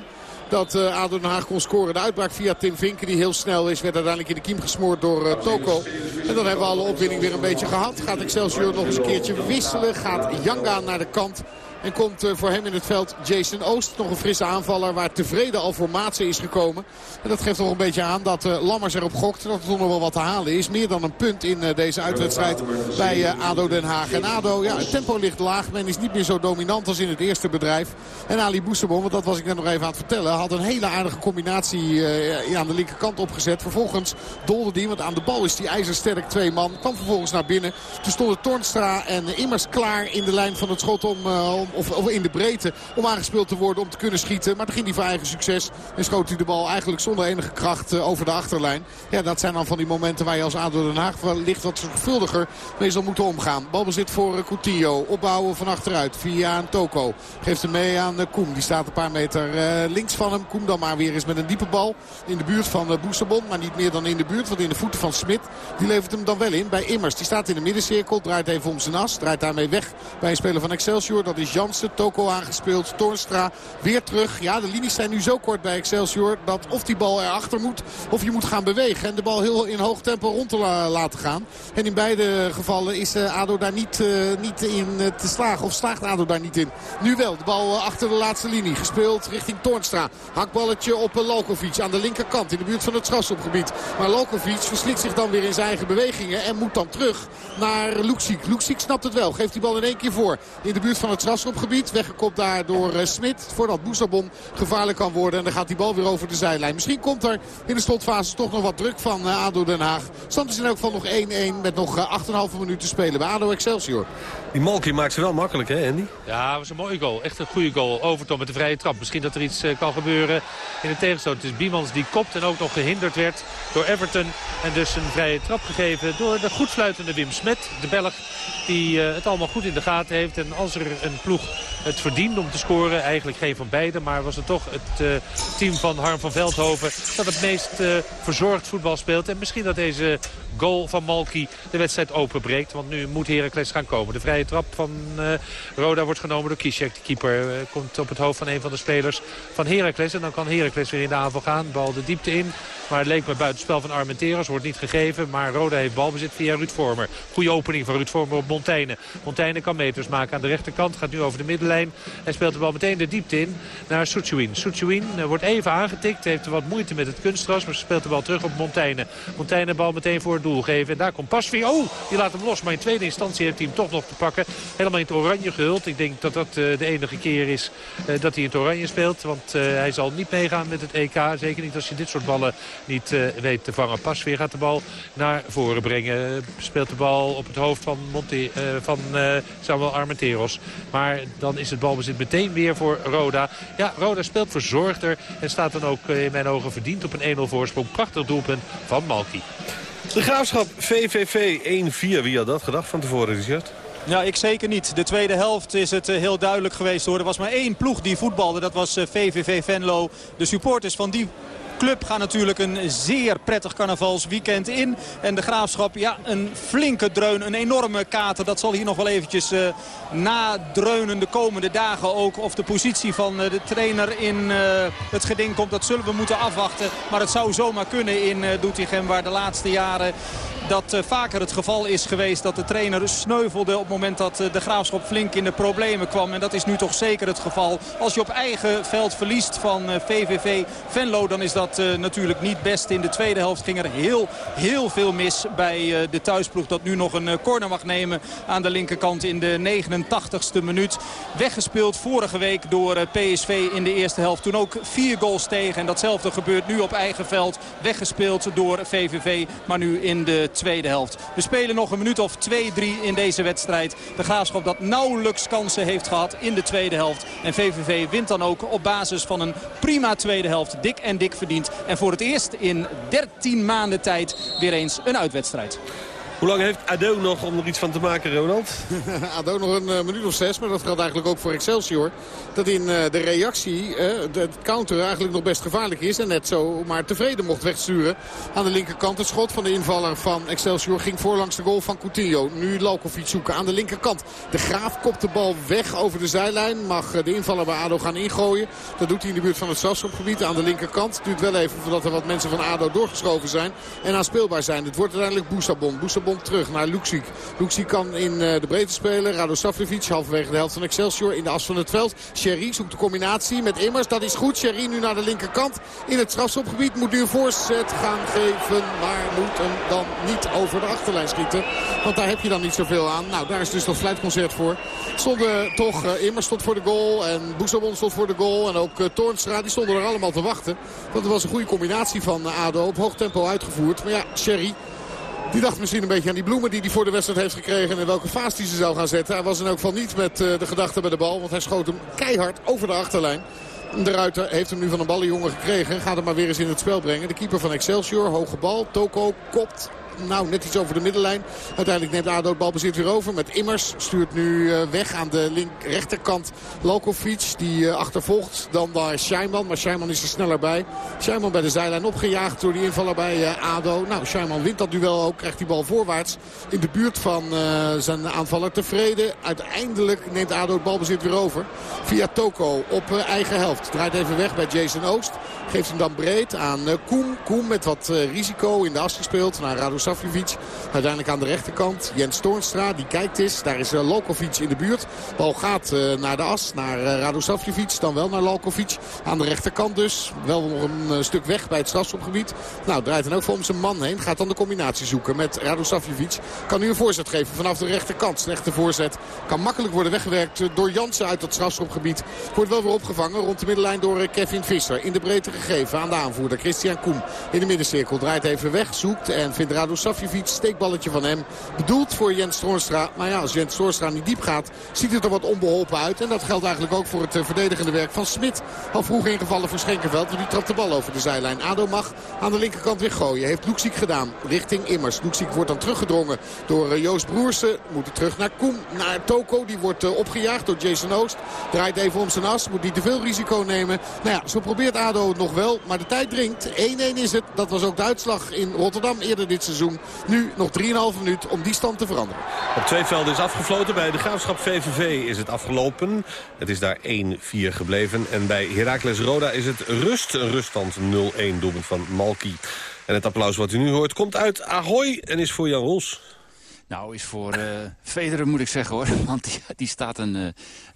dat ADO Den Haag kon scoren. De uitbraak via Tim Vinken die heel snel is. Werd uiteindelijk in de kiem gesmoord door uh, Toko. En dan hebben we alle opwinning weer een beetje gehad. Gaat Excelsior nog eens een keertje wisselen. Gaat Janga naar de kant. En komt uh, voor hem in het veld Jason Oost. Nog een frisse aanvaller waar tevreden al voor Maatsen is gekomen. En dat geeft toch een beetje aan dat uh, Lammers erop gokt. Dat er nog wel wat te halen is. Meer dan een punt in uh, deze uitwedstrijd bij ADO Den Haag. En ADO, ja, het tempo ligt laag. Men is niet meer zo dominant als in het eerste bedrijf. En Ali Boesterbom, want dat was ik net nog even aan het vertellen. Had een hele aardige combinatie aan de linkerkant opgezet. Vervolgens dolde die, want aan de bal is die ijzersterk twee man. Kwam vervolgens naar binnen. Toen stonden Tornstra en Immers klaar in de lijn van het schot om, of, of, in de breedte om aangespeeld te worden om te kunnen schieten. Maar dan ging hij voor eigen succes en schoot hij de bal eigenlijk zonder enige kracht uh, over de achterlijn. Ja, dat zijn dan van die momenten waar je als ADO Den Haag wellicht wat zorgvuldiger mee zal moeten omgaan. Balbezit voor uh, Coutinho. Opbouwen van achteruit via een Toko. Geeft hem mee aan uh, Koem. Die staat een paar meter links van hem. Koem dan maar weer eens met een diepe bal in de buurt van Boesterbond. Maar niet meer dan in de buurt, want in de voeten van Smit. Die levert hem dan wel in bij Immers. Die staat in de middencirkel, draait even om zijn as. Draait daarmee weg bij een speler van Excelsior. Dat is Jansen. Toko aangespeeld. Toornstra weer terug. Ja, de linies zijn nu zo kort bij Excelsior. Dat of die bal erachter moet of je moet gaan bewegen. En de bal heel in hoog tempo rond te laten gaan. En in beide gevallen is uh, ADO daar niet, uh, niet in uh, te slagen. Of slaagt ADO daar niet in. Nu wel. De bal achter de laatste linie. Gespeeld richting Toornstra. Hakballetje op Lokovic aan de linkerkant. In de buurt van het strafschopgebied. Maar Lokovic verslikt zich dan weer in zijn eigen bewegingen. En moet dan terug naar Luxiek. Luxiek snapt het wel. Geeft die bal in één keer voor. In de buurt van het strafschopgebied. Weggekopt daar door uh, Smit. Voordat Boesabon gevaarlijk kan worden. En dan gaat die bal weer over de zijlijn. Misschien komt er in de slotfase toch nog wat druk van uh, ADO Den Haag. Stand is in elk geval nog 1-1 met nog uh, 8,5 minuten te spelen bij ADO Excelsior. Die Malky maakt ze wel makkelijk hè Andy? Ja, dat was een mooie goal. Echt een goede goal. Overton met de vrije trap. Misschien dat er iets uh, kan gebeuren in de tegenstoot. Het is Biemans die kopt en ook nog gehinderd werd door Everton. En dus een vrije trap gegeven door de goed fluitende Wim Smet. De Belg die uh, het allemaal goed in de gaten heeft. En als er een ploeg het verdiende om te scoren. Eigenlijk geen van beide. Maar was het toch het uh, team van Harm van Veldhoven dat het meest uh, verzorgd voetbal speelt. En misschien dat deze goal van Malky de wedstrijd openbreekt. Want nu moet Heracles gaan komen. De vrije trap van uh, Roda wordt genomen door Kishek. De keeper komt op het hoofd van een van de spelers van Heracles. En dan kan Heracles weer in de aanval gaan. Bal de diepte in. Maar het leek me buitenspel van Armenteros. Wordt niet gegeven. Maar Roda heeft balbezit via Ruud Vormer. Goede opening van Ruud Vormer op Montaigne. Montaigne kan meters maken aan de rechterkant. Gaat nu over de middenlijn. En speelt de bal meteen de diepte in naar Soetjouin. Soetjouin uh, wordt even aangetikt. Heeft wat moeite met het kunstgras. Maar speelt de bal terug op Montaigne. Montaigne bal meteen voor het doel geven. En daar komt Pasveer. Oh, die laat hem los. Maar in tweede instantie heeft hij hem toch nog te pakken. Helemaal in het oranje gehuld. Ik denk dat dat uh, de enige keer is uh, dat hij in het oranje speelt. Want hij zal niet meegaan met het EK. Zeker niet als je dit soort ballen niet weet te vangen. Pasveer gaat de bal naar voren brengen. Speelt de bal op het hoofd van, Monte, van Samuel Armenteros. Maar dan is het balbezit meteen weer voor Roda. Ja, Roda speelt verzorgder en staat dan ook in mijn ogen verdiend op een 1-0 voorsprong. Prachtig doelpunt van Malky. De Graafschap VVV 1-4. Wie had dat gedacht van tevoren, Richard? Ja, ik zeker niet. De tweede helft is het heel duidelijk geweest hoor. Er was maar één ploeg die voetbalde. Dat was VVV Venlo. De supporters van die club gaan natuurlijk een zeer prettig carnavalsweekend in. En de Graafschap, ja, een flinke dreun, een enorme kater. Dat zal hier nog wel eventjes uh, nadreunen de komende dagen ook. Of de positie van uh, de trainer in uh, het geding komt, dat zullen we moeten afwachten. Maar het zou zomaar kunnen in Doetinchem, waar de laatste jaren dat uh, vaker het geval is geweest dat de trainer sneuvelde op het moment dat uh, de Graafschap flink in de problemen kwam. En dat is nu toch zeker het geval. Als je op eigen veld verliest van uh, VVV Venlo, dan is dat natuurlijk niet best. In de tweede helft ging er heel, heel veel mis bij de thuisploeg dat nu nog een corner mag nemen aan de linkerkant in de 89ste minuut. Weggespeeld vorige week door PSV in de eerste helft. Toen ook vier goals tegen en datzelfde gebeurt nu op eigen veld. Weggespeeld door VVV, maar nu in de tweede helft. We spelen nog een minuut of 2-3 in deze wedstrijd. De Graafschap dat nauwelijks kansen heeft gehad in de tweede helft. En VVV wint dan ook op basis van een prima tweede helft. Dik en dik verdiend. En voor het eerst in 13 maanden tijd weer eens een uitwedstrijd. Hoe lang heeft ADO nog om er iets van te maken, Ronald? ADO nog een uh, minuut of zes, maar dat geldt eigenlijk ook voor Excelsior. Dat in uh, de reactie uh, de counter eigenlijk nog best gevaarlijk is. En net zo maar tevreden mocht wegsturen aan de linkerkant. Het schot van de invaller van Excelsior ging voorlangs de goal van Coutinho. Nu Lalkovic zoeken aan de linkerkant. De Graaf kopt de bal weg over de zijlijn. Mag de invaller bij ADO gaan ingooien. Dat doet hij in de buurt van het strafschopgebied aan de linkerkant. Duurt wel even voordat er wat mensen van ADO doorgeschoven zijn. En aanspeelbaar zijn. Het wordt uiteindelijk Boussabon. Terug naar Luxik. Luxik kan in de breedte spelen. Rado Savlevic halverwege de helft van Excelsior in de as van het veld. Sherry zoekt de combinatie met Immers. Dat is goed. Sherry nu naar de linkerkant in het strafschopgebied. Moet nu een voorzet gaan geven. Maar moet hem dan niet over de achterlijn schieten. Want daar heb je dan niet zoveel aan. Nou, daar is dus dat fluitconcert voor. Stonden toch, uh, Immers stond voor de goal. En Boezabon stond voor de goal. En ook uh, Toornstra, die stonden er allemaal te wachten. Want het was een goede combinatie van ADO. Op hoog tempo uitgevoerd. Maar ja, Sherry die dacht misschien een beetje aan die bloemen die hij voor de wedstrijd heeft gekregen. En welke fase hij ze zou gaan zetten. Hij was in elk geval niet met de gedachte bij de bal. Want hij schoot hem keihard over de achterlijn. De Ruiter heeft hem nu van een ballenjongen gekregen. Gaat hem maar weer eens in het spel brengen. De keeper van Excelsior, hoge bal. Toko kopt nou, net iets over de middenlijn. Uiteindelijk neemt ADO het balbezit weer over. Met Immers stuurt nu weg aan de link rechterkant Lalkovic. Die achtervolgt dan daar Scheinman. Maar Scheinman is er sneller bij. Scheinman bij de zijlijn opgejaagd door die invaller bij ADO. Nou, Scheinman wint dat duel ook. Krijgt die bal voorwaarts in de buurt van zijn aanvaller tevreden. Uiteindelijk neemt ADO het balbezit weer over. Via Toko op eigen helft. Draait even weg bij Jason Oost. Geeft hem dan breed aan Koem. Koem met wat risico in de as gespeeld naar Radu Savljevic. Uiteindelijk aan de rechterkant Jens Toornstra. Die kijkt is. Daar is uh, Lalkovic in de buurt. Bal gaat uh, naar de as. Naar uh, Radu. Dan wel naar Lalkovic. Aan de rechterkant dus. Wel nog een stuk weg bij het strafschopgebied. Nou, draait dan ook voor om zijn man heen. Gaat dan de combinatie zoeken met Radu. Kan nu een voorzet geven vanaf de rechterkant. Slechte voorzet. Kan makkelijk worden weggewerkt door Jansen uit het strafschopgebied. Wordt wel weer opgevangen rond de middenlijn door Kevin Visser. In de breedte gegeven aan de aanvoerder Christian Koen. In de middencirkel draait even weg. Zoekt en vindt Radu Savjevic. Steekballetje van hem. Bedoeld voor Jens Toornstra. Maar ja, als Jens Toornstra niet diep gaat, ziet het er wat onbeholpen uit. En dat geldt eigenlijk ook voor het verdedigende werk van Smit. Al vroeg ingevallen voor Schenkenveld. Die trapt de bal over de zijlijn. Ado mag aan de linkerkant weer gooien. Heeft Luxiek gedaan. Richting Immers. Luxiek wordt dan teruggedrongen door Joost Broersen. Moet terug naar Koem. Naar Toko. Die wordt opgejaagd door Jason Oost. Draait even om zijn as. Moet niet te veel risico nemen. Nou ja, zo probeert Ado het nog wel. Maar de tijd dringt. 1-1 is het. Dat was ook de uitslag in Rotterdam eerder dit seizoen. Nu nog 3,5 minuut om die stand te veranderen. Op twee velden is afgefloten. Bij de Graafschap VVV is het afgelopen. Het is daar 1-4 gebleven. En bij Heracles Roda is het rust. Een ruststand 0-1 doelpunt van Malki. En het applaus wat u nu hoort komt uit Ahoy en is voor Jan Ros. Nou, is voor uh, Federer moet ik zeggen hoor. Want die, die staat, een, uh,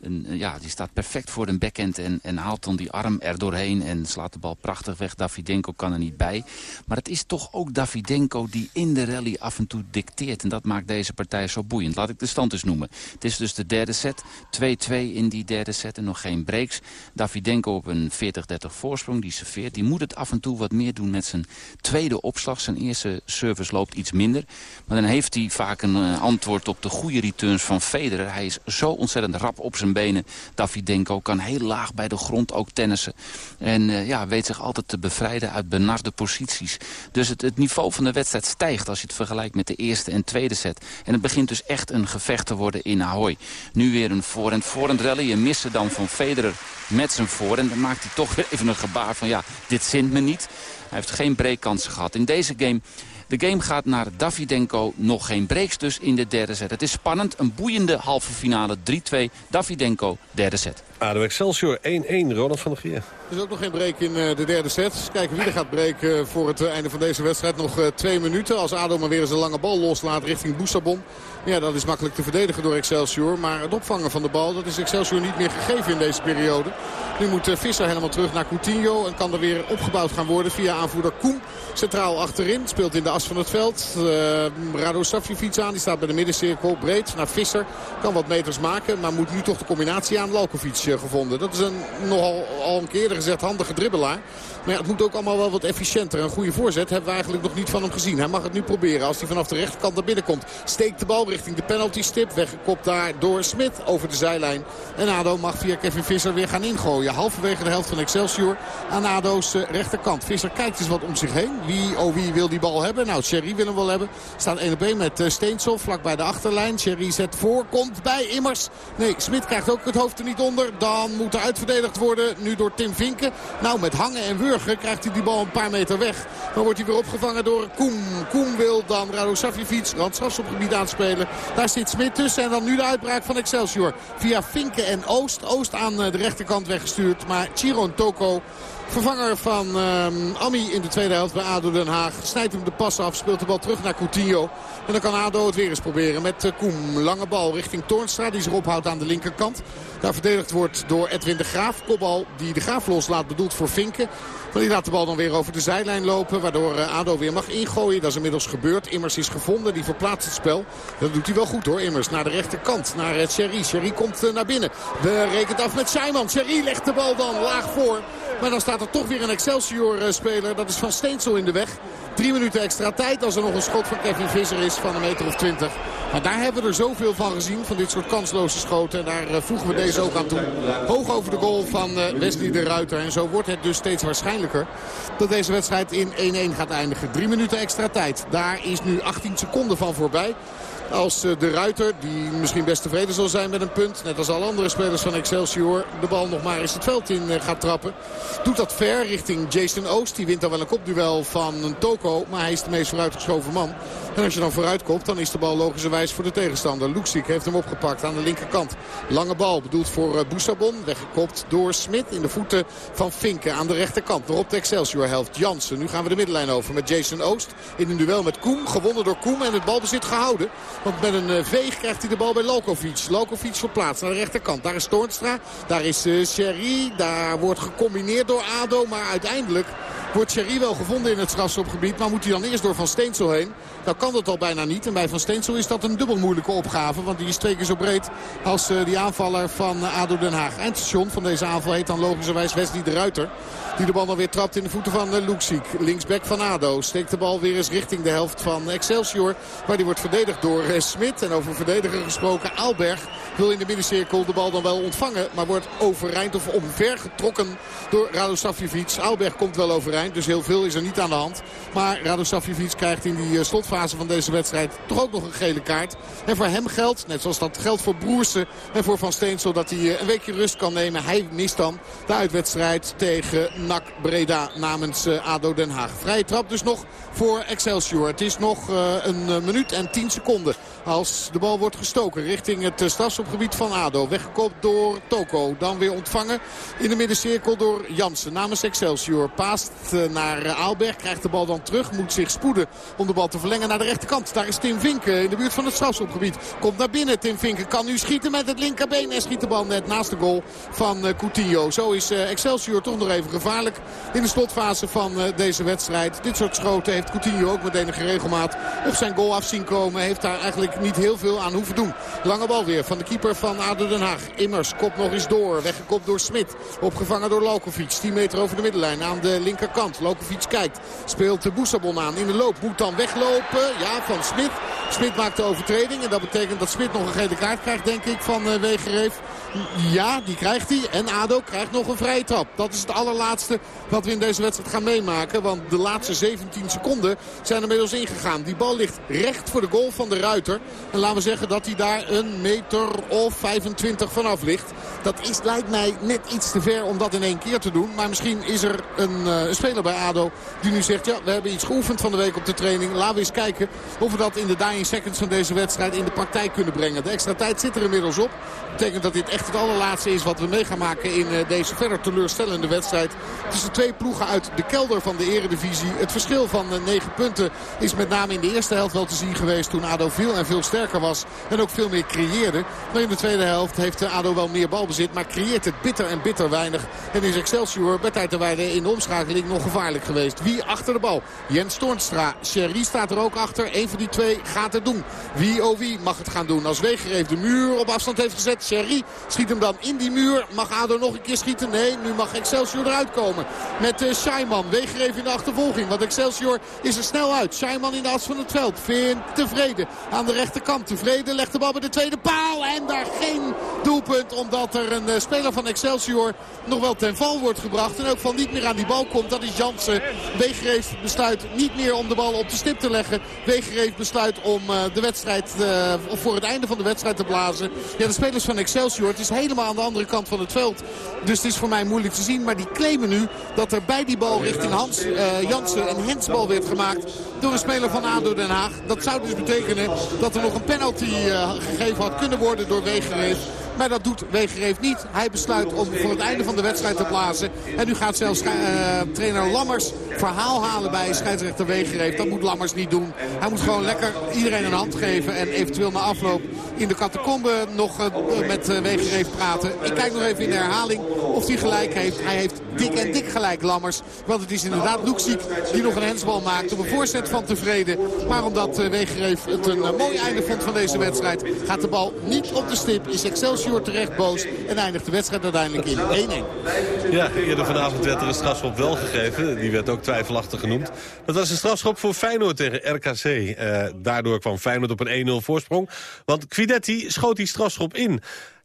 een, ja, die staat perfect voor de backhand en, en haalt dan die arm er doorheen en slaat de bal prachtig weg. Davidenko kan er niet bij. Maar het is toch ook Davidenko die in de rally af en toe dicteert. En dat maakt deze partij zo boeiend. Laat ik de stand eens noemen. Het is dus de derde set. 2-2 in die derde set en nog geen breaks. Davidenko op een 40-30 voorsprong. Die serveert. Die moet het af en toe wat meer doen met zijn tweede opslag. Zijn eerste service loopt iets minder. Maar dan heeft hij vaak een antwoord op de goede returns van Federer. Hij is zo ontzettend rap op zijn benen. Davidenko kan heel laag bij de grond ook tennissen. En ja, weet zich altijd te bevrijden uit benarde posities. Dus het, het niveau van de wedstrijd stijgt als je het vergelijkt met de eerste en tweede set. En het begint dus echt een gevecht te worden in Ahoy. Nu weer een voorhand voorhand rally. Een missen dan van Federer met zijn voorhand. Dan maakt hij toch weer even een gebaar van ja, dit zint me niet. Hij heeft geen breakkansen gehad. In deze game de game gaat naar Davidenko. Nog geen breaks dus in de derde set. Het is spannend. Een boeiende halve finale. 3-2. Davidenko, derde set. ADO Excelsior 1-1. Ronald van der Geer. Er is ook nog geen break in eh, de derde set. Kijken wie er gaat breken voor het eh, einde van deze wedstrijd. Nog eh, twee minuten. Als ADO maar weer eens een lange bal loslaat richting Boussabon. Ja, dat is makkelijk te verdedigen door Excelsior. Maar het opvangen van de bal, dat is Excelsior niet meer gegeven in deze periode. Nu moet Visser helemaal terug naar Coutinho. En kan er weer opgebouwd gaan worden via aanvoerder Koen. Centraal achterin. Speelt in de as van het veld. Uh, Rado Savjevic aan. Die staat bij de middencirkel. Breed naar Visser. Kan wat meters maken. Maar moet nu toch de combinatie aan Lalkovic gevonden. Dat is een nogal al een keer gezegd handige dribbelaar. Maar ja, het moet ook allemaal wel wat efficiënter. Een goede voorzet hebben we eigenlijk nog niet van hem gezien. Hij mag het nu proberen als hij vanaf de rechterkant naar binnen komt. Steekt de bal richting de penalty stip. Weggekopt daar door Smit over de zijlijn. En ADO mag via Kevin Visser weer gaan ingooien. Halverwege de helft van Excelsior aan ADO's eh, rechterkant. Visser kijkt eens wat om zich heen. Wie, oh wie wil die bal hebben? Nou, Sherry wil hem wel hebben. Staat 1 op 1 met eh, Steensel vlak bij de achterlijn. Sherry zet voor, komt bij Immers. Nee, Smit krijgt ook het hoofd er niet onder. Dan moet er uitverdedigd worden. Nu door Tim Vinken. Nou, met hangen en wurgen krijgt hij die bal een paar meter weg. Dan wordt hij weer opgevangen door Koen. Koen wil dan Rado op gebied aanspelen. Daar zit Smit tussen en dan nu de uitbraak van Excelsior. Via Vinken en Oost. Oost aan eh, de rechterkant weggestuurd. Maar Chiron Toko Vervanger van um, Ami in de tweede helft bij ADO Den Haag. Snijdt hem de pas af, speelt de bal terug naar Coutinho. En dan kan ADO het weer eens proberen met uh, Koem. Lange bal richting Toornstra die zich ophoudt aan de linkerkant. Daar verdedigd wordt door Edwin de Graaf. Kopbal die de Graaf loslaat bedoeld voor Vinken. Maar die laat de bal dan weer over de zijlijn lopen. Waardoor uh, ADO weer mag ingooien. Dat is inmiddels gebeurd. Immers is gevonden. Die verplaatst het spel. Dat doet hij wel goed hoor. Immers naar de rechterkant. Naar uh, Sherry. Sherry komt uh, naar binnen. Berekent af met Scheiman. Sherry legt de bal dan laag voor. Maar dan staat er toch weer een Excelsior-speler. Dat is Van Steensel in de weg. Drie minuten extra tijd als er nog een schot van Kevin Visser is van een meter of twintig. Maar daar hebben we er zoveel van gezien. Van dit soort kansloze schoten. En daar uh, voegen we deze ook aan toe. Hoog over de goal van uh, Wesley de Ruiter. En zo wordt het dus steeds waarschijnlijker dat deze wedstrijd in 1-1 gaat eindigen. Drie minuten extra tijd. Daar is nu 18 seconden van voorbij. Als eh, de Ruiter, die misschien best tevreden zal zijn met een punt. Net als alle andere spelers van Excelsior. De bal nog maar eens het veld in eh, gaat trappen. Doet dat ver richting Jason Oost. Die wint dan wel een kopduel van een Toko. Maar hij is de meest vooruitgeschoven man. En als je dan vooruit komt, dan is de bal logischerwijs voor de tegenstander. Luxiek heeft hem opgepakt aan de linkerkant. Lange bal bedoeld voor uh, Boussabon. Weggekopt door Smit in de voeten van Finke aan de rechterkant. Nog op de Excelsior helft. Jansen. Nu gaan we de middenlijn over met Jason Oost. In een duel met Koem. Gewonnen door Koem en het balbezit gehouden. Want met een uh, veeg krijgt hij de bal bij Lokovic. Lokovic verplaatst naar de rechterkant. Daar is Toornstra. Daar is Sherry. Daar wordt gecombineerd door Ado. Maar uiteindelijk wordt Sherry wel gevonden in het strafschopgebied. Maar moet hij dan eerst door Van Steensel heen. Nou kan dat al bijna niet. En bij Van Steensel is dat een dubbel moeilijke opgave. Want die is twee keer zo breed als uh, die aanvaller van uh, ADO Den Haag. Eindstation van deze aanval heet dan logischerwijs Wesley de Ruiter. Die de bal dan weer trapt in de voeten van uh, Luxiek. Linksback van ADO. Steekt de bal weer eens richting de helft van Excelsior. Maar die wordt verdedigd door Smit. En over verdediger gesproken Aalberg wil in de middencirkel de bal dan wel ontvangen. Maar wordt overeind of omver getrokken door Radosavjevic. Aalberg komt wel overeind. Dus heel veel is er niet aan de hand. Maar Radosavjevic krijgt in die uh, slotfase van deze wedstrijd toch ook nog een gele kaart. En voor hem geldt, net zoals dat geldt voor Broersen en voor Van Steensel... dat hij een weekje rust kan nemen. Hij mist dan de uitwedstrijd tegen NAC Breda namens ADO Den Haag. Vrije trap dus nog voor Excelsior. Het is nog een minuut en 10 seconden als de bal wordt gestoken richting het strafschopgebied van ADO. Weggekopt door Toko. Dan weer ontvangen in de middencirkel door Jansen namens Excelsior. Paast naar Aalberg. Krijgt de bal dan terug. Moet zich spoeden om de bal te verlengen naar de rechterkant. Daar is Tim Vinken in de buurt van het strafschopgebied. Komt naar binnen. Tim Vinken kan nu schieten met het linkerbeen. En schiet de bal net naast de goal van Coutinho. Zo is Excelsior toch nog even gevaarlijk in de slotfase van deze wedstrijd. Dit soort schoten heeft Coutinho ook met enige regelmaat op zijn goal af zien komen. Heeft daar eigenlijk niet heel veel aan hoeven doen. Lange bal weer van de keeper van ADO Den Haag. Immers kopt nog eens door. Weggekopt door Smit. Opgevangen door Lokovic. 10 meter over de middenlijn aan de linkerkant. Lokovic kijkt. Speelt de Boesabon aan in de loop. Moet dan weglopen. Ja, van Smit. Smit maakt de overtreding. En dat betekent dat Smit nog een gele kaart krijgt, denk ik, van uh, Wegereef. Ja, die krijgt hij. En ADO krijgt nog een vrije trap. Dat is het allerlaatste wat we in deze wedstrijd gaan meemaken. Want de laatste 17 seconden zijn inmiddels ingegaan. Die bal ligt recht voor de goal van de Ruiter. En laten we zeggen dat hij daar een meter of 25 vanaf ligt. Dat is, lijkt mij net iets te ver om dat in één keer te doen. Maar misschien is er een, uh, een speler bij ADO die nu zegt... ja, we hebben iets geoefend van de week op de training. Laten we eens kijken of we dat in de dying seconds van deze wedstrijd in de praktijk kunnen brengen. De extra tijd zit er inmiddels op. Dat betekent dat dit echt het allerlaatste is wat we mee gaan maken in uh, deze verder teleurstellende wedstrijd. Tussen twee ploegen uit de kelder van de eredivisie. Het verschil van uh, 9 punten is met name in de eerste helft wel te zien geweest. Toen ADO veel en veel sterker was. En ook veel meer creëerde. Maar in de tweede helft heeft ADO wel meer balbezit. Maar creëert het bitter en bitter weinig. En is Excelsior bij tijd en in de omschakeling nog gevaarlijk geweest. Wie achter de bal? Jens Toornstra. Sherry staat er ook achter. Eén van die twee gaat het doen. Wie oh wie mag het gaan doen. Als Weger de muur op afstand heeft gezet. Sherry schiet hem dan in die muur. Mag ADO nog een keer schieten? Nee, nu mag Excelsior eruit komen. Met uh, Scheiman. In de achtervolging. Want Excelsior is er snel uit. Scheiman in de as van het veld. Vindt tevreden aan de rechterkant. Tevreden legt de bal bij de tweede paal. En daar geen doelpunt. Omdat er een uh, speler van Excelsior nog wel ten val wordt gebracht. En ook van niet meer aan die bal komt. Dat is Jansen. Wegereef besluit niet meer om de bal op de stip te leggen. Wegereef besluit om uh, de wedstrijd, of voor het einde van de wedstrijd te blazen. Ja, de spelers van Excelsior, is helemaal aan de andere kant van het veld. Dus het is voor mij moeilijk te zien. Maar die claimen nu dat er bij die bal richting Hans uh, Jansen een hensbal werd gemaakt door een speler van ADO Den Haag. Dat zou dus betekenen dat er nog een penalty uh, gegeven had kunnen worden door Wegereef. Maar dat doet Wegereef niet. Hij besluit om voor het einde van de wedstrijd te blazen. En nu gaat zelfs uh, trainer Lammers verhaal halen bij scheidsrechter Wegereef. Dat moet Lammers niet doen. Hij moet gewoon lekker iedereen een hand geven. En eventueel na afloop in de catacombe nog uh, met uh, praten. Ik kijk nog even in de herhaling of hij gelijk heeft. Hij heeft dik en dik gelijk Lammers. Want het is inderdaad Luxiek die nog een hensbal maakt op een voorzet van tevreden. Maar omdat Wegereef het een mooi einde vond van deze wedstrijd... gaat de bal niet op de stip. Is Excelsior terecht boos en eindigt de wedstrijd uiteindelijk in 1-1. Ja, eerder vanavond werd er een strafschop wel gegeven. Die werd ook twijfelachtig genoemd. Dat was een strafschop voor Feyenoord tegen RKC. Uh, daardoor kwam Feyenoord op een 1-0 voorsprong. Want Quidetti schoot die strafschop in.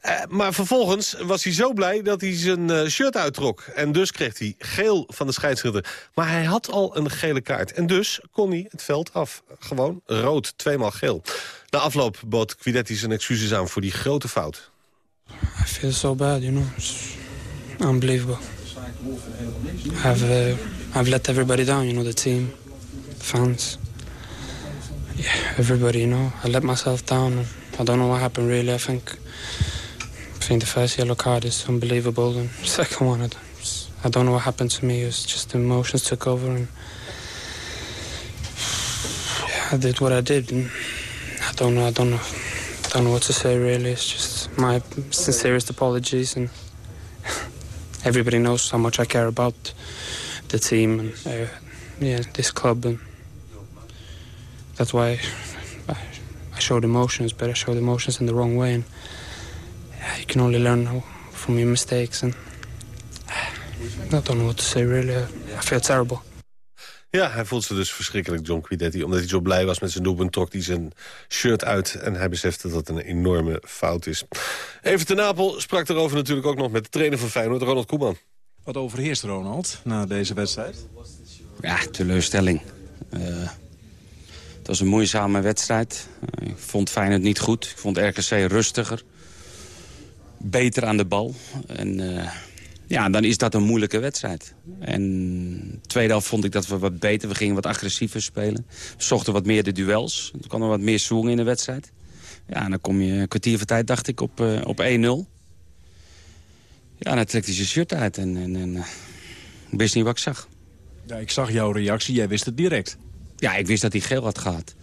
Uh, maar vervolgens was hij zo blij dat hij zijn uh, shirt uittrok. En dus kreeg hij geel van de scheidsrechter. Maar hij had al een gele kaart. En dus kon hij het veld af. Gewoon rood, tweemaal geel. Na afloop bood Quidetti zijn excuses aan voor die grote fout. I feel so bad, you know. It's unbelievable. I've, uh, I've let everybody down, you know, the team, fans. Yeah, everybody, you know. I let myself down. I don't know what happened, really. I think... I think the first yellow card is unbelievable, and second one, I don't know what happened to me. It was just the emotions took over, and yeah, I did what I did. And I don't know. I don't know. I don't know what to say. Really, it's just my sincerest apologies, and everybody knows how much I care about the team and uh, yeah, this club, and that's why I, I showed emotions, but I showed emotions in the wrong way. And, you can only learn from your mistakes. And I don't know what to say, really. I feel terrible. Ja, hij voelt zich dus verschrikkelijk, John Quidetti. Omdat hij zo blij was met zijn doelpunt, trok hij zijn shirt uit... en hij besefte dat het een enorme fout is. Even ten Napel sprak erover natuurlijk ook nog met de trainer van Feyenoord, Ronald Koeman. Wat overheerst Ronald na deze wedstrijd? Ja, teleurstelling. Uh, het was een moeizame wedstrijd. Uh, ik vond Feyenoord niet goed. Ik vond RKC rustiger beter aan de bal. En uh, ja, dan is dat een moeilijke wedstrijd. En tweede helft vond ik dat we wat beter. We gingen wat agressiever spelen. We zochten wat meer de duels. Er kwam er wat meer swing in de wedstrijd. Ja, en dan kom je een kwartier van tijd, dacht ik, op, uh, op 1-0. Ja, dan trekt hij zijn shirt uit en, en, en uh, ik wist niet wat ik zag. Ja, ik zag jouw reactie, jij wist het direct. Ja, ik wist dat hij geel had gehad.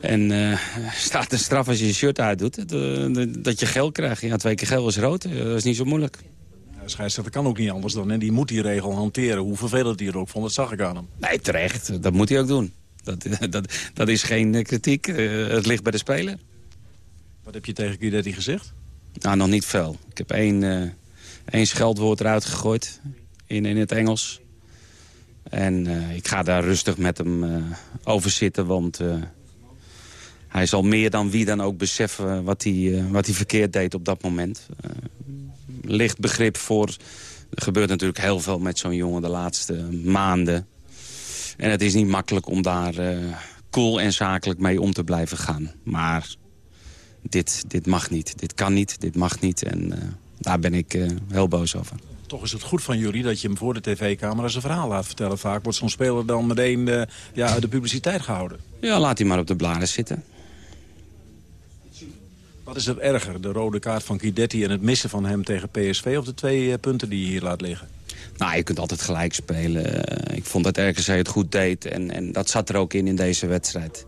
En uh, staat een straf als je je shirt uitdoet, dat, dat je geel krijgt. Ja, twee keer geel is rood, dat is niet zo moeilijk. De scheidsrechter kan ook niet anders dan. En die moet die regel hanteren. Hoe vervelend hij er ook vond, dat zag ik aan hem. Nee, terecht. Dat moet hij ook doen. Dat, dat, dat is geen kritiek. het ligt bij de speler. Wat heb je tegen Guidetti gezegd? Nou, nog niet veel. Ik heb één, één scheldwoord eruit gegooid in, in het Engels. En ik ga daar rustig met hem over zitten, want hij zal meer dan wie dan ook beseffen wat hij, wat hij verkeerd deed op dat moment. Licht begrip voor er gebeurt natuurlijk heel veel met zo'n jongen de laatste maanden. En het is niet makkelijk om daar uh, cool en zakelijk mee om te blijven gaan. Maar dit, dit mag niet, dit kan niet, dit mag niet. En uh, daar ben ik uh, heel boos over. Toch is het goed van jullie dat je hem voor de tv-camera zijn verhaal laat vertellen. Vaak wordt zo'n speler dan meteen ja, uit de publiciteit gehouden. Ja, laat hij maar op de bladen zitten. Wat is er erger, de rode kaart van Guidetti en het missen van hem tegen PSV... of de twee eh, punten die je hier laat liggen? Nou, je kunt altijd gelijk spelen. Eh, ik vond dat RKC het goed deed en, en dat zat er ook in in deze wedstrijd.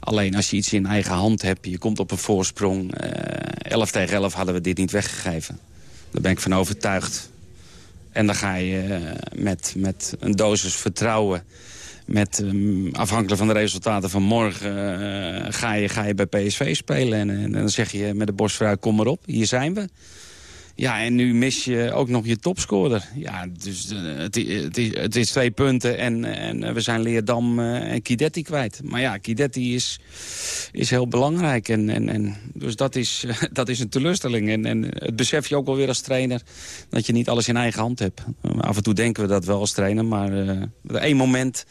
Alleen als je iets in eigen hand hebt, je komt op een voorsprong... 11 eh, tegen 11 hadden we dit niet weggegeven. Daar ben ik van overtuigd. En dan ga je met, met een dosis vertrouwen met, um, afhankelijk van de resultaten van morgen... Uh, ga, je, ga je bij PSV spelen. En, en, dan zeg je met de borst vooruit, kom maar op, hier zijn we. Ja, en nu mis je ook nog je topscorer. Ja, dus uh, het, het, is, het is twee punten en, en we zijn Leerdam en Kidetti kwijt. Maar ja, Kidetti is, is heel belangrijk. En, en, en, dus dat is, dat is een teleurstelling. En, en het besef je ook wel weer als trainer dat je niet alles in eigen hand hebt. Af en toe denken we dat wel als trainer, maar uh, één moment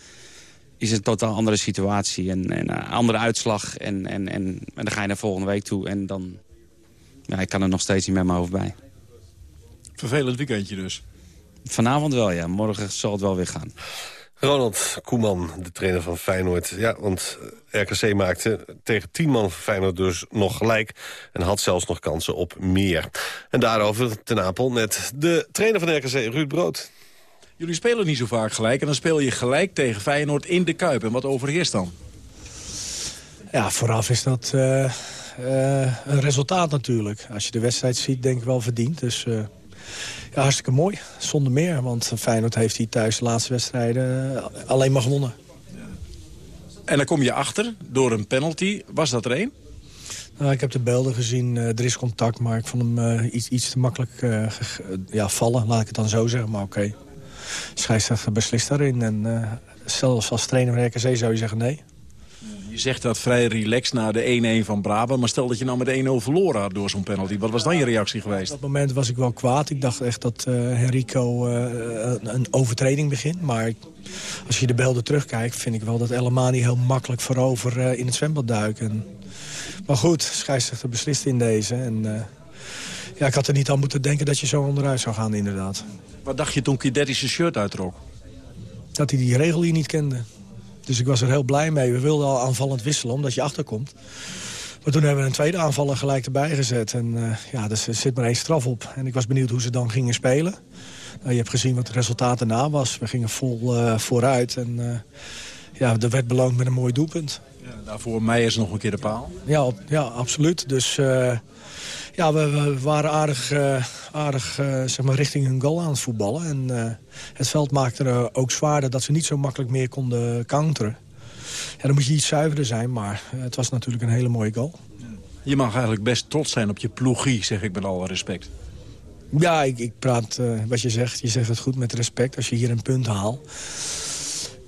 is een totaal andere situatie en, en een andere uitslag. En, en, en, en, dan ga je naar volgende week toe en dan... Ja, ik kan er nog steeds niet met mijn hoofd bij. Vervelend weekendje dus. Vanavond wel, ja. Morgen zal het wel weer gaan. Ronald Koeman, de trainer van Feyenoord. Ja, want RKC maakte tegen tien man van Feyenoord dus nog gelijk... en had zelfs nog kansen op meer. En daarover ten Apel met de trainer van RKC, Ruud Brood. Jullie spelen niet zo vaak gelijk en dan speel je gelijk tegen Feyenoord in de Kuip. En wat overheerst dan? Ja, vooraf is dat uh, uh, een resultaat natuurlijk. Als je de wedstrijd ziet, denk ik wel verdiend. Dus uh, ja, hartstikke mooi, zonder meer. Want Feyenoord heeft hier thuis de laatste wedstrijden alleen maar gewonnen. En dan kom je achter door een penalty. Was dat er één? Nou, ik heb de beelden gezien, er is contact, maar ik vond hem iets, iets te makkelijk ja, vallen. Laat ik het dan zo zeggen, maar oké. Okay scheidsrechter beslist daarin. En uh, zelfs als trainer van RKC zou je zeggen nee. Je zegt dat vrij relaxed na de 1-1 van Brabant. Maar stel dat je nou met 1-0 verloren had door zo'n penalty. Wat was dan je reactie geweest? Op dat moment was ik wel kwaad. Ik dacht echt dat uh, Henrico uh, een overtreding begint. Maar als je de beelden terugkijkt... vind ik wel dat Elamani heel makkelijk voorover uh, in het zwembad duiken. Maar goed, scheidsrechter beslist in deze. En, ja, ik had er niet aan moeten denken dat je zo onderuit zou gaan inderdaad. Wat dacht je toen Kidetti zijn shirt uittrok? Dat hij die regel hier niet kende. Dus ik was er heel blij mee. We wilden al aanvallend wisselen, omdat je achterkomt. Maar toen hebben we een tweede aanvaller gelijk erbij gezet. En uh, ja, er zit maar één straf op. En ik was benieuwd hoe ze dan gingen spelen. Uh, je hebt gezien wat het resultaat daarna was. We gingen vol uh, vooruit. En ja, er werd beloond met een mooi doelpunt. Ja, daarvoor Meijers nog een keer de paal. Ja, ja absoluut. Dus ja, we, waren aardig, uh, aardig uh, zeg maar richting hun goal aan het voetballen. En uh, het veld maakte er ook zwaarder dat ze niet zo makkelijk meer konden counteren. Ja, dan moet je iets zuiverder zijn, maar het was natuurlijk een hele mooie goal. Je mag eigenlijk best trots zijn op je ploegie, zeg ik met alle respect. Ja, ik, ik praat wat je zegt. Je zegt het goed met respect als je hier een punt haalt.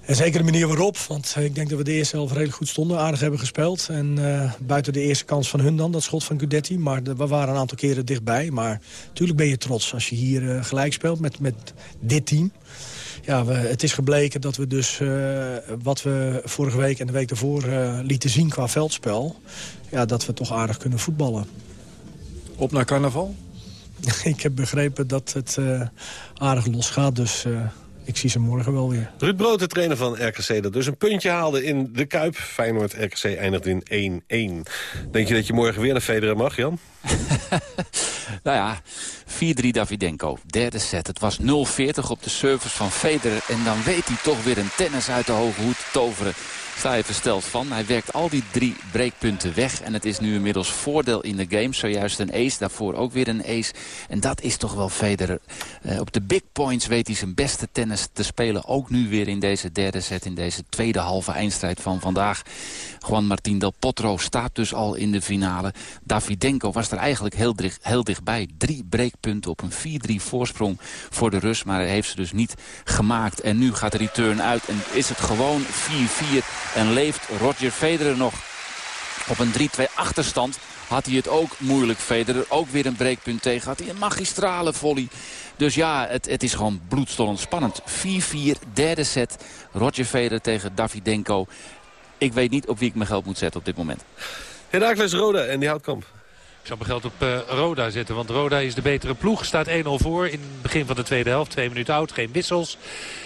En zeker de manier waarop, want ik denk dat we de eerste helft redelijk goed stonden. Aardig hebben gespeeld. En uh, buiten de eerste kans van hun dan, dat schot van Gudetti. Maar de, we waren een aantal keren dichtbij. Maar natuurlijk ben je trots als je hier uh, gelijk speelt met, met dit team. Ja, we, het is gebleken dat we dus uh, wat we vorige week en de week daarvoor lieten zien qua veldspel... Ja, dat we toch aardig kunnen voetballen. Op naar carnaval? ik heb begrepen dat het aardig los gaat, dus ik zie ze morgen wel weer. Ruud Brood, de trainer van RKC, dat dus een puntje haalde in de Kuip. Feyenoord-RKC eindigt in 1-1. Denk je dat je morgen weer naar Federer mag, Jan? nou ja, 4-3 Davidenko. Derde set. Het was 0-40 op de service van Federer. En dan weet hij toch weer een tennis uit de hoge hoed toveren sta je versteld van. Hij werkt al die drie breekpunten weg. En het is nu inmiddels voordeel in de game. Zojuist een ace, daarvoor ook weer een ace. En dat is toch wel Federer. Uh, op de big points weet hij zijn beste tennis te spelen. Ook nu weer in deze derde set, in deze tweede halve eindstrijd van vandaag. Juan Martín del Potro staat dus al in de finale. Davidenko was er eigenlijk heel, dicht, heel dichtbij. Drie breekpunten op een 4-3 voorsprong voor de Rus. Maar hij heeft ze dus niet gemaakt. En nu gaat de return uit en is het gewoon 4-4 en leeft Roger Federer nog op een 3-2 achterstand. Had hij het ook moeilijk, Federer. Ook weer een breekpunt tegen. Had hij een magistrale volley. Dus ja, het, het is gewoon bloedstollend spannend. 4-4, derde set. Roger Federer tegen Davidenko. Ik weet niet op wie ik mijn geld moet zetten op dit moment. Herakles Roda en die Houtkamp. Ik zou mijn geld op uh, Roda zetten. Want Roda is de betere ploeg. Staat 1-0 voor in het begin van de tweede helft. Twee minuten oud, geen wissels.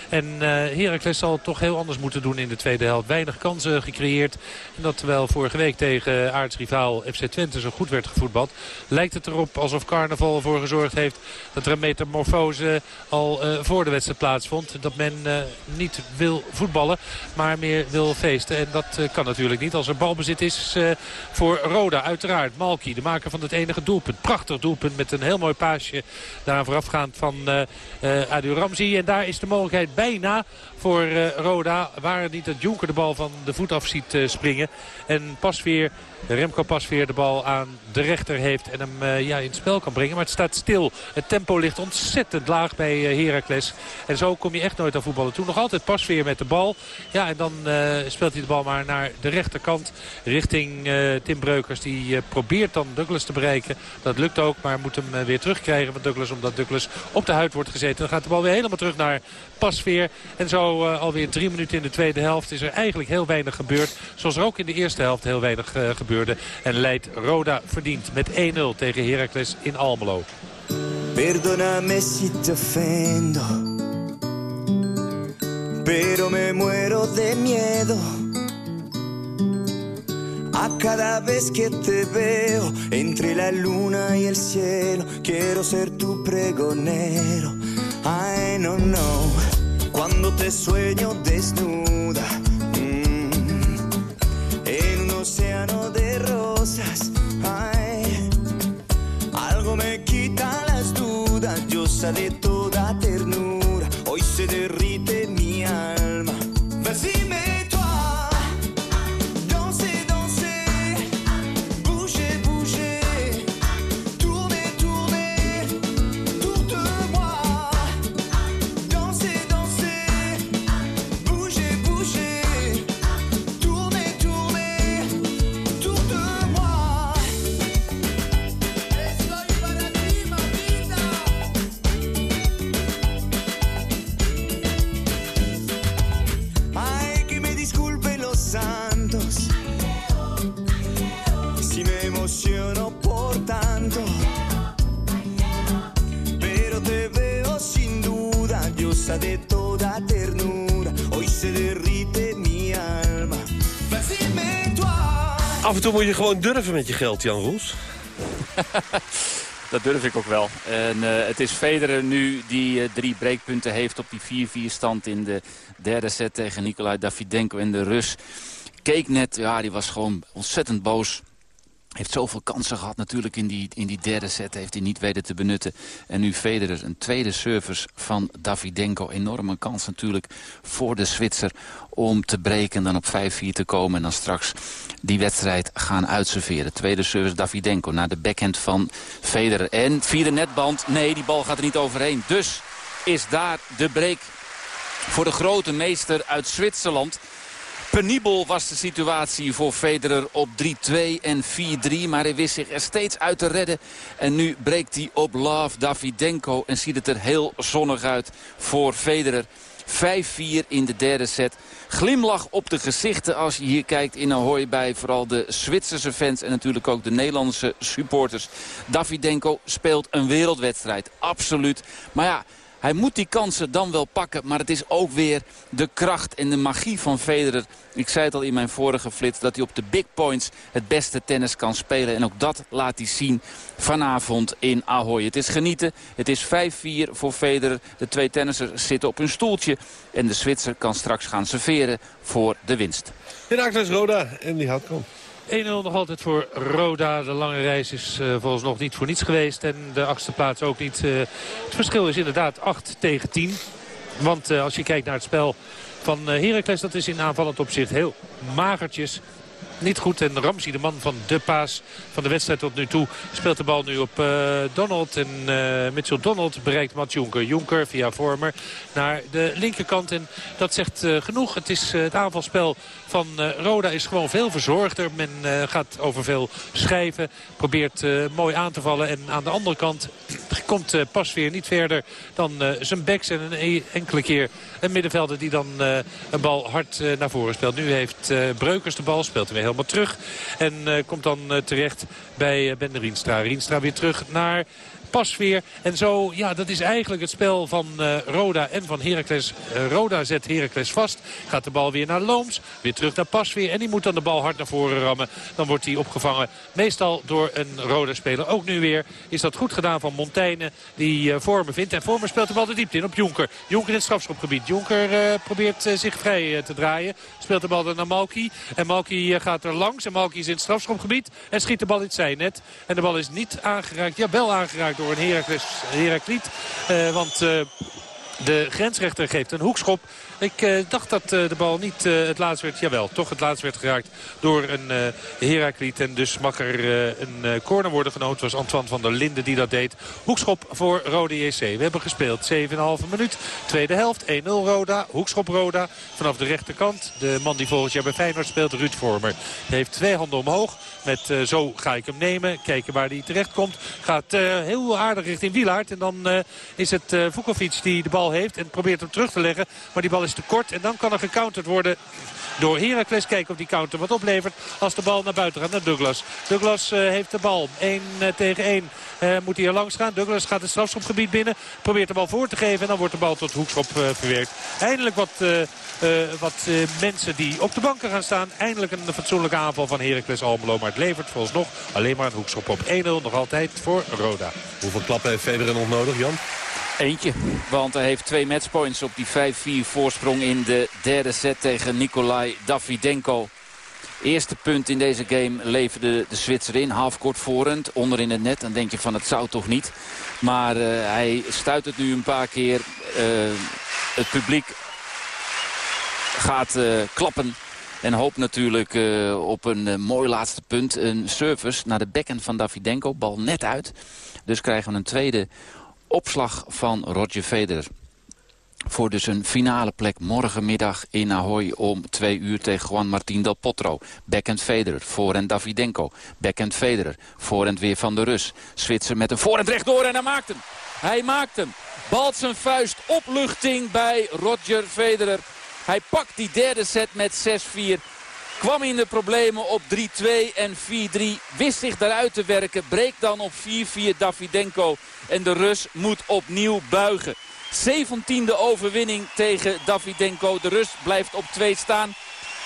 En uh, Heracles zal toch heel anders moeten doen in de tweede helft. Weinig kansen gecreëerd. En dat terwijl vorige week tegen aardsrivaal FC Twente zo goed werd gevoetbald. Lijkt het erop alsof Carnaval ervoor gezorgd heeft dat er een metamorfose al uh, voor de wedstrijd plaatsvond. Dat men uh, niet wil voetballen, maar meer wil feesten. En dat kan natuurlijk niet als er balbezit is voor Roda. Uiteraard Malki, de maker van het enige doelpunt. Prachtig doelpunt met een heel mooi paasje daar voorafgaand van Adu Ramzi. En daar is de mogelijkheid bijna voor uh, Roda. Waar niet dat Jonker de bal van de voet af ziet uh, springen. En pas weer Remco pas weer de bal aan de rechter heeft en hem uh, ja, in het spel kan brengen. Maar het staat stil. Het tempo ligt ontzettend laag bij Heracles. En zo kom je echt nooit aan voetballen toe. Nog altijd pas weer met de bal. Ja, en dan speelt hij de bal maar naar de rechterkant. Richting Tim Breukers. Die probeert dan Douglas te bereiken. Dat lukt ook, maar moet hem weer terugkrijgen van Douglas. Omdat Douglas op de huid wordt gezeten. Dan gaat de bal weer helemaal terug naar Pasveer. En zo alweer drie minuten in de tweede helft is er eigenlijk heel weinig gebeurd. Zoals er ook in de eerste helft heel weinig gebeurd gebeurde. En leidt Roda verdiend met 1-0 tegen Heracles in Almelo. Ser tu te sueño desnuda océano de rosas. Ay, algo me quita las dudas, yo de toda Af en toe moet je gewoon durven met je geld, Jan Roes. Dat durf ik ook wel. En uh, het is Federer nu die uh, drie breekpunten heeft op die 4-4 stand in de derde set tegen Nikolai Davidenko en de Rus. Keek net, ja, die was gewoon ontzettend boos heeft zoveel kansen gehad natuurlijk in die, in die derde set. Heeft hij niet weten te benutten. En nu Federer, een tweede service van Davidenko. Enorme kans natuurlijk voor de Zwitser om te breken. En dan op 5-4 te komen. En dan straks die wedstrijd gaan uitserveren. Tweede service Davidenko naar de backhand van Federer. En vierde netband. Nee, die bal gaat er niet overheen. Dus is daar de break voor de grote meester uit Zwitserland. Penibel was de situatie voor Federer op 3-2 en 4-3. Maar hij wist zich er steeds uit te redden. En nu breekt hij op Love Davidenko. En ziet het er heel zonnig uit voor Federer. 5-4 in de derde set. Glimlach op de gezichten als je hier kijkt in Ahoy bij vooral de Zwitserse fans en natuurlijk ook de Nederlandse supporters. Davidenko speelt een wereldwedstrijd, absoluut. Maar ja, Hij moet die kansen dan wel pakken. Maar het is ook weer de kracht en de magie van Federer. Ik zei het al in mijn vorige flits dat hij op de big points het beste tennis kan spelen. En ook dat laat hij zien vanavond in Ahoy. Het is genieten. Het is 5-4 voor Federer. De twee tennissers zitten op hun stoeltje. En de Zwitser kan straks gaan serveren voor de winst. Herakles Roda en die houdt kom. 1-0 nog altijd voor Roda. De lange reis is uh, volgens nog niet voor niets geweest. En de achtste plaats ook niet. Uh, het verschil is inderdaad 8 tegen 10. Want uh, als je kijkt naar het spel van Heracles... dat is in aanvallend opzicht heel magertjes niet goed. En Ramsey, de man van de paas van de wedstrijd tot nu toe, speelt de bal nu op uh, Donald. En uh, Mitchell Donald bereikt Mats Jonker. Jonker via Vormer naar de linkerkant. En dat zegt uh, genoeg. Het is het aanvalspel van Roda is gewoon veel verzorgder. Men gaat over veel schijven. Probeert mooi aan te vallen. En aan de andere kant komt pas weer niet verder dan zijn backs. En een e-, enkele keer een middenvelder die dan een bal hard naar voren speelt. Nu heeft Breukers de bal. Speelt hem weer helemaal terug. En komt dan terecht bij Ben Rienstra. Rienstra weer terug naar Pasveer. En zo, ja, dat is eigenlijk het spel van uh, Roda en van Heracles. Uh, Roda zet Heracles vast. Gaat de bal weer naar Looms. Weer terug naar Pasveer. En die moet dan de bal hard naar voren rammen. Dan wordt hij opgevangen. Meestal door een Roda-speler. Ook nu weer is dat goed gedaan van Montaigne. Die uh, Vormer vindt. En Vormer speelt de bal de diepte in op Jonker. Jonker in het strafschopgebied. Jonker probeert zich vrij te draaien. Speelt de bal dan naar Malki. En Malki gaat er langs. En Malki is in het strafschopgebied. En schiet de bal in het zijnet. En de bal is niet aangeraakt. Ja, wel aangeraakt door een Heracles. Uh, want uh, de grensrechter geeft een hoekschop. Ik uh, dacht dat uh, de bal niet uh, het laatst werd. Jawel, toch het laatst werd geraakt door een Herakliet. En dus mag er een corner worden genomen. Het was Antoine van der Linden die dat deed. Hoekschop voor Rode JC. We hebben gespeeld 7,5 minuut. Tweede helft, 1-0 Roda. Hoekschop Roda vanaf de rechterkant. De man die volgend jaar bij Feyenoord speelt, Ruud Vormer. Hij heeft twee handen omhoog. Met zo ga ik hem nemen. Kijken waar hij terecht komt. Gaat heel aardig richting Wielaert. En dan is het Vukovic die de bal heeft. En probeert hem terug te leggen. Maar die bal is te kort. En dan kan er gecounterd worden door Heracles. Kijken of die counter wat oplevert als de bal naar buiten gaat naar Douglas. Douglas uh, heeft de bal. 1 uh, tegen 1 uh, moet hij er langs gaan. Douglas gaat het strafschopgebied binnen. Probeert de bal voor te geven. En dan wordt de bal tot hoekschop verwerkt. Eindelijk wat, wat mensen die op de banken gaan staan. Eindelijk een fatsoenlijke aanval van Heracles Almelo. Maar het levert volgens nog alleen maar een hoekschop op. 1-0 nog altijd voor Roda. Hoeveel klappen heeft Federer nog nodig, Jan? Eentje, want hij heeft twee matchpoints op die 5-4 voorsprong in de derde set tegen Nikolai Davidenko. Eerste punt in deze game leverde de Zwitser in. Halfkort voorend, onder in het net. Dan denk je van het zou toch niet. Maar uh, hij stuit het nu een paar keer. Uh, het publiek gaat uh, klappen. En hoopt natuurlijk op een mooi laatste punt. Een service naar de bekken van Davidenko. Bal net uit. Dus krijgen we een tweede opslag van Roger Federer. Voor dus een finale plek morgenmiddag in Ahoy om twee uur tegen Juan Martín del Potro. Backhand Federer, voorhand Davidenko. Backhand Federer, voorhand weer van de Rus. Zwitser met een voorhand rechtdoor en hij maakt hem. Hij maakt hem. Balt zijn vuist, opluchting bij Roger Federer. Hij pakt die derde set met 6-4. Kwam in de problemen op 3-2 en 4-3. Wist zich daaruit te werken. Breekt dan op 4-4 Davidenko. En de Rus moet opnieuw buigen. 17e overwinning tegen Davidenko. De Rus blijft op 2 staan.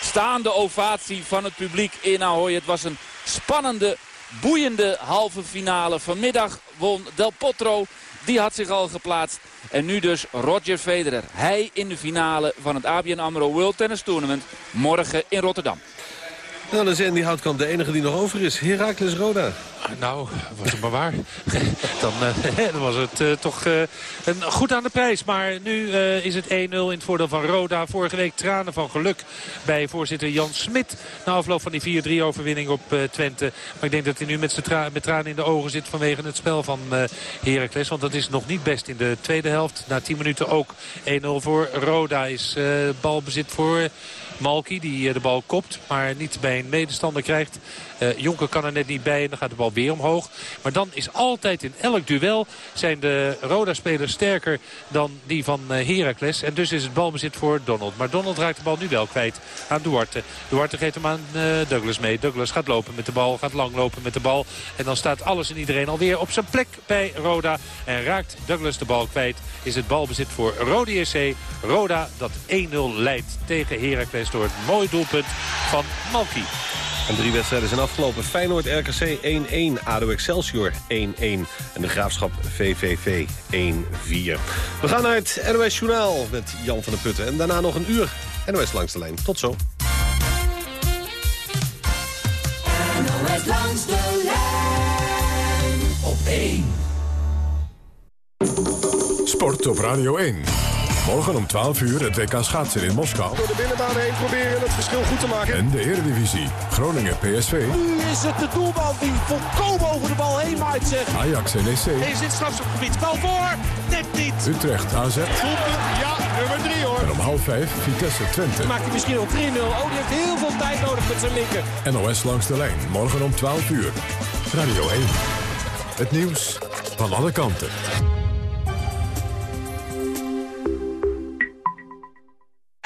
Staande ovatie van het publiek in Ahoy. Het was een spannende, boeiende halve finale. Vanmiddag won Del Potro. Die had zich al geplaatst. En nu dus Roger Federer. Hij in de finale van het ABN AMRO World Tennis Tournament. Morgen in Rotterdam. Nou, dan is Andy Houtkamp de enige die nog over is. Heracles Roda. Nou, was het maar waar. dan, uh, dan was het uh, toch uh, een goed aan de prijs. Maar nu is het 1-0 in het voordeel van Roda. Vorige week tranen van geluk bij voorzitter Jan Smit. Na afloop van die 4-3 overwinning op Twente. Maar ik denk dat hij nu met, met tranen in de ogen zit vanwege het spel van Heracles. Want dat is nog niet best in de tweede helft. Na 10 minuten ook 1-0 voor Roda is balbezit voor... Malki die de bal kopt, maar niet bij een medestander krijgt. Uh, Jonker kan er net niet bij en dan gaat de bal weer omhoog. Maar dan is altijd in elk duel zijn de Roda-spelers sterker dan die van Heracles. En dus is het balbezit voor Donald. Maar Donald raakt de bal nu wel kwijt aan Duarte. Duarte geeft hem aan Douglas mee. Douglas gaat lopen met de bal, gaat lang lopen met de bal. En dan staat alles en iedereen alweer op zijn plek bij Roda. En raakt Douglas de bal kwijt. Is het balbezit voor Rode SC. Roda dat 1-0 leidt tegen Heracles door het mooie doelpunt van Malki. En drie wedstrijden zijn afgelopen. Feyenoord RKC 1-1, ADO Excelsior 1-1 en de Graafschap VVV 1-4. We gaan naar het NOS Journaal met Jan van der Putten. En daarna nog een uur NOS langs de lijn. Tot zo. NOS langs de lijn op 1. Sport op Radio 1. Morgen om 12 uur het WK schaatsen in Moskou. Door de binnenbaan heen proberen het verschil goed te maken. En de Eredivisie. Groningen PSV. Nu is het de doelman die volkomen over de bal heen maait zegt. Ajax NEC. Is dit strafschopgebied. Bal voor. Net niet. Utrecht AZ. ja, nummer 3 hoor. En om half 5 Vitesse Twente. Maakt hij misschien al 3-0. Oh, die heeft heel veel tijd nodig met zijn linker. NOS langs de lijn. Morgen om 12 uur. Radio 1. Het nieuws van alle kanten.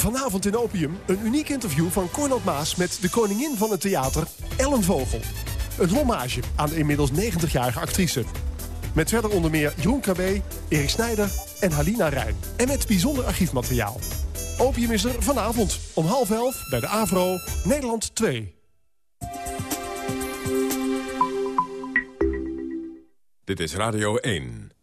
Vanavond in Opium een uniek interview van Cornel Maas... met de koningin van het theater, Ellen Vogel. Een hommage aan de inmiddels 90-jarige actrice. Met verder onder meer Jeroen KB, Erik Snijder en Halina Rijn. En met bijzonder archiefmateriaal. Opium is er vanavond om half elf bij de AVRO, Nederland 2. Dit is Radio 1.